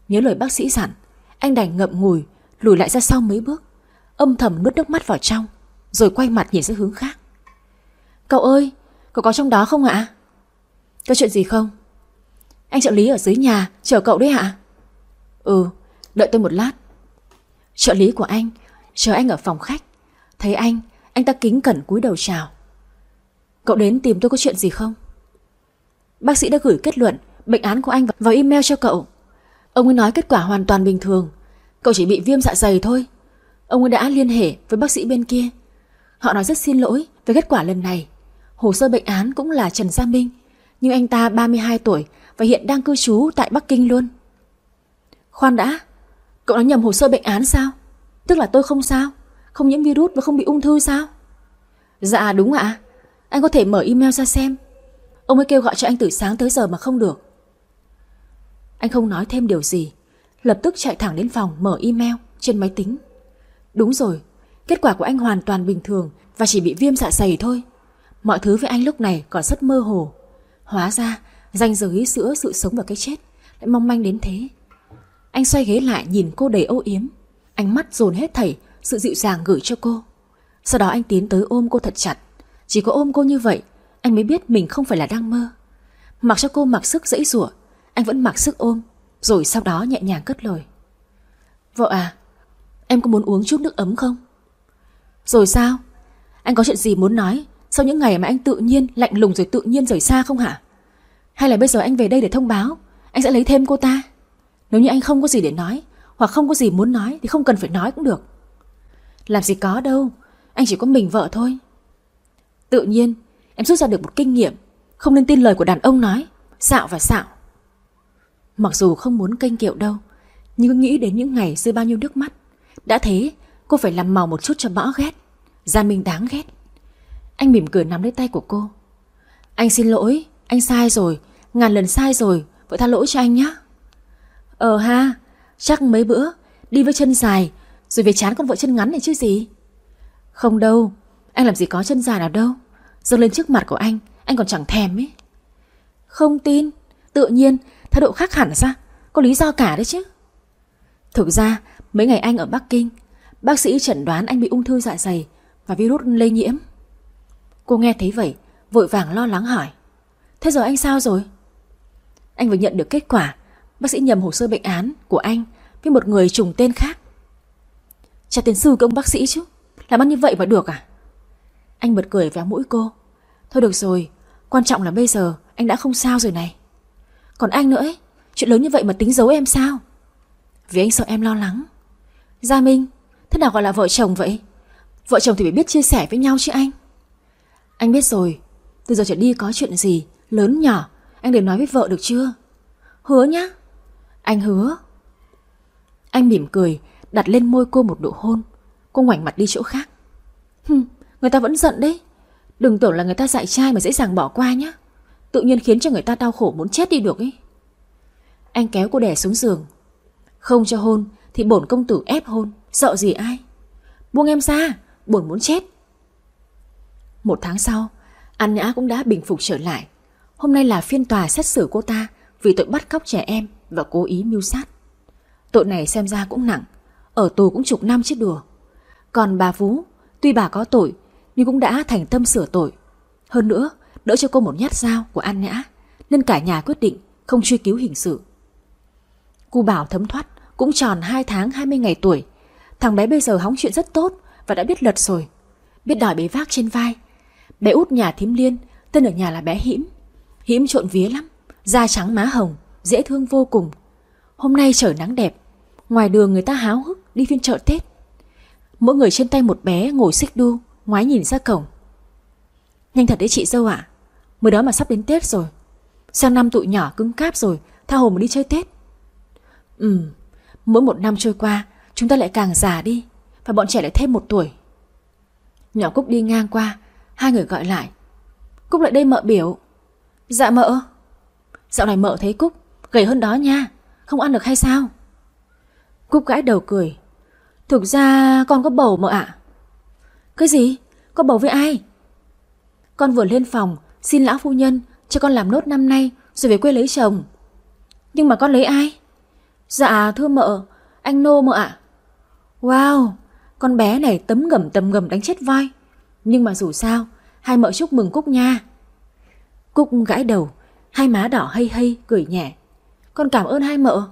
Nhớ lời bác sĩ dặn, anh đành ngậm ngùi, lùi lại ra sau mấy bước, âm thầm nuốt nước mắt vào trong, rồi quay mặt nhìn ra hướng khác. Cậu ơi, cậu có trong đó không ạ? Có chuyện gì không? Anh trợ lý ở dưới nhà, chờ cậu đấy ạ? Ừ, đợi tôi một lát. Trợ lý của anh, chờ anh ở phòng khách. Thấy anh, anh ta kính cẩn cúi đầu chào. Cậu đến tìm tôi có chuyện gì không? Bác sĩ đã gửi kết luận bệnh án của anh vào email cho cậu. Ông ấy nói kết quả hoàn toàn bình thường. Cậu chỉ bị viêm dạ dày thôi. Ông ấy đã liên hệ với bác sĩ bên kia. Họ nói rất xin lỗi về kết quả lần này. Hồ sơ bệnh án cũng là Trần Gia Minh, nhưng anh ta 32 tuổi và hiện đang cư trú tại Bắc Kinh luôn. Khoan đã, cậu nói nhầm hồ sơ bệnh án sao? Tức là tôi không sao, không nhiễm virus và không bị ung thư sao? Dạ đúng ạ, anh có thể mở email ra xem. Ông ấy kêu gọi cho anh từ sáng tới giờ mà không được. Anh không nói thêm điều gì, lập tức chạy thẳng đến phòng mở email trên máy tính. Đúng rồi, kết quả của anh hoàn toàn bình thường và chỉ bị viêm dạ dày thôi. Mọi thứ với anh lúc này còn rất mơ hồ. Hóa ra, ranh giới giữa sự sống và cái chết lại mong manh đến thế. Anh xoay ghế lại nhìn cô đầy âu yếm. Ánh mắt dồn hết thảy sự dịu dàng gửi cho cô. Sau đó anh tiến tới ôm cô thật chặt. Chỉ có ôm cô như vậy, anh mới biết mình không phải là đang mơ. Mặc cho cô mặc sức dãy rủa anh vẫn mặc sức ôm, rồi sau đó nhẹ nhàng cất lời. Vợ à, em có muốn uống chút nước ấm không? Rồi sao? Anh có chuyện gì muốn nói sau những ngày mà anh tự nhiên, lạnh lùng rồi tự nhiên rời xa không hả? Hay là bây giờ anh về đây để thông báo? Anh sẽ lấy thêm cô ta? Nếu như anh không có gì để nói, Hoặc không có gì muốn nói, thì không cần phải nói cũng được. Làm gì có đâu, Anh chỉ có mình vợ thôi. Tự nhiên, em rút ra được một kinh nghiệm, Không nên tin lời của đàn ông nói, Xạo và xạo. Mặc dù không muốn kênh kiệu đâu, Nhưng nghĩ đến những ngày rơi bao nhiêu nước mắt, Đã thế, cô phải làm màu một chút cho bõ ghét Gia Minh đáng ghét. Anh mỉm cười nắm lấy tay của cô. Anh xin lỗi, Anh sai rồi, Ngàn lần sai rồi vợ tha lỗi cho anh nhé Ờ ha, Chắc mấy bữa, Đi với chân dài, Rồi về chán con vợ chân ngắn này chứ gì? Không đâu, Anh làm gì có chân dài nào đâu. Dâng lên trước mặt của anh Anh còn chẳng thèm ấy. Không tin, Tự nhiên, Thái độ khác hẳn ra, Có lý do cả đấy chứ. Thực ra, mấy ngày anh ở Bắc Kinh, Bác sĩ chẩn đoán anh bị ung thư dạ dày Và virus lây nhiễm. Cô nghe thấy vậy, Vội vàng lo lắng hỏi. Thế giờ anh sao rồi? Anh vừa nhận được kết quả, Bác sĩ nhầm hồ sơ bệnh án của anh Với một người trùng tên khác. Chả tiến sư của ông bác sĩ chứ, Làm ăn như vậy mà được à? Anh bật cười vào mũi cô. Thôi được rồi, Quan trọng là bây giờ anh đã không sao rồi này. Còn anh nữa ấy, Chuyện lớn như vậy mà tính giấu em sao? Vì anh sợ em lo lắng. Gia Minh, Thế nào gọi là vợ chồng vậy? Vợ chồng thì phải biết chia sẻ với nhau chứ anh. Anh biết rồi. Từ giờ trở đi có chuyện gì Lớn nhỏ Anh đều nói với vợ được chưa? Hứa nhá. Anh hứa. Anh mỉm cười Đặt lên môi cô một nụ hôn. Cô ngoảnh mặt đi chỗ khác. Hừm, Người ta vẫn giận đấy. Đừng tưởng là người ta dạy trai mà dễ dàng bỏ qua nhá. Tự nhiên khiến cho người ta đau khổ muốn chết đi được ấy. Anh kéo cô đè xuống giường. Không cho hôn Thì bổn công tử ép hôn. Sợ gì ai? Buông em ra Bổn muốn chết. Một tháng sau An Nhã cũng đã bình phục trở lại Hôm nay là phiên tòa xét xử cô ta vì tội bắt cóc trẻ em và cố ý mưu sát. Tội này xem ra cũng nặng, ở tù cũng chục năm chứ đùa. Còn bà Vú, tuy bà có tội nhưng cũng đã thành tâm sửa tội. Hơn nữa, đỡ cho cô một nhát dao của An Nhã, nên cả nhà quyết định không truy cứu hình sự. cô Bảo thấm thoát cũng tròn 2 tháng 20 ngày tuổi. Thằng bé bây giờ hóng chuyện rất tốt và đã biết lật rồi. Biết đòi bế vác trên vai. Bé út nhà thím liên, tên ở nhà là bé Hiễm. Hiễm trộn vía lắm, da trắng má hồng, dễ thương vô cùng. Hôm nay trời nắng đẹp, ngoài đường người ta háo hức đi phiên chợ Tết. Mỗi người trên tay một bé ngồi xích đu, ngoái nhìn ra cổng. Nhanh thật đấy chị dâu ạ, mới đó mà sắp đến Tết rồi. Sang năm tụi nhỏ cứng cáp rồi, tha hồ mà đi chơi Tết. Ừ, mỗi một năm trôi qua, chúng ta lại càng già đi, và bọn trẻ lại thêm một tuổi. Nhỏ Cúc đi ngang qua, hai người gọi lại. Cúc lại đây mợ biểu. Dạ mợ. Dạo này mợ thấy Cúc, gầy hơn đó nha, không ăn được hay sao? Cúc gãi đầu cười. Thực ra con có bầu mợ ạ. Cái gì? Có bầu với ai? Con vừa lên phòng, xin lão phu nhân cho con làm nốt năm nay rồi về quê lấy chồng. Nhưng mà con lấy ai? Dạ thưa mợ, anh Nô mợ ạ. Wow, con bé này tấm ngầm tầm ngầm đánh chết voi. Nhưng mà dù sao, hai mợ chúc mừng Cúc nha. Cúc gãi đầu, hai má đỏ hay hay, cười nhẹ. Con cảm ơn hai mợ.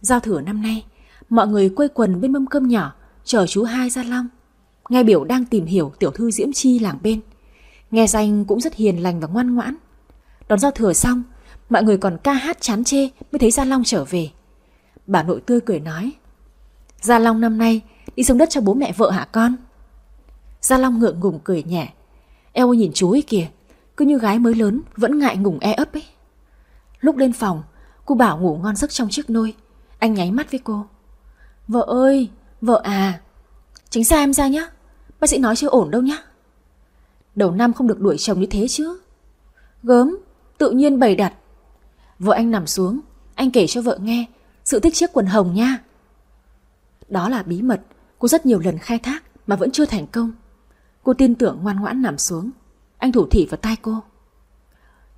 Giao thừa năm nay, mọi người quây quần bên mâm cơm nhỏ, chờ chú hai ra long. Nghe biểu đang tìm hiểu tiểu thư Diễm Chi làng bên. Nghe danh cũng rất hiền lành và ngoan ngoãn. Đón giao thừa xong, mọi người còn ca hát chán chê mới thấy Gia Long trở về. Bà nội tươi cười nói. Gia Long năm nay đi xuống đất cho bố mẹ vợ hả con? Gia Long ngượng ngùng cười nhẹ. Eo nhìn chú ấy kìa, cứ như gái mới lớn vẫn ngại ngùng e ấp ấy. Lúc lên phòng, cô bảo ngủ ngon giấc trong chiếc nôi. Anh nháy mắt với cô. Vợ ơi, vợ à, tránh xa em ra nhá, Bác sĩ nói chưa ổn đâu nhá. Đầu năm không được đuổi chồng như thế chứ. Gớm, tự nhiên bày đặt. Vợ anh nằm xuống, anh kể cho vợ nghe sự tích chiếc quần hồng nha. Đó là bí mật cô rất nhiều lần khai thác mà vẫn chưa thành công. Cô tin tưởng ngoan ngoãn nằm xuống. Anh thủ thỉ vào tai cô.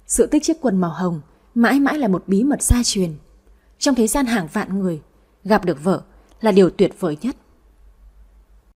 Sự tích chiếc quần màu hồng mãi mãi là một bí mật gia truyền. Trong thế gian hàng vạn người, gặp được vợ là điều tuyệt vời nhất.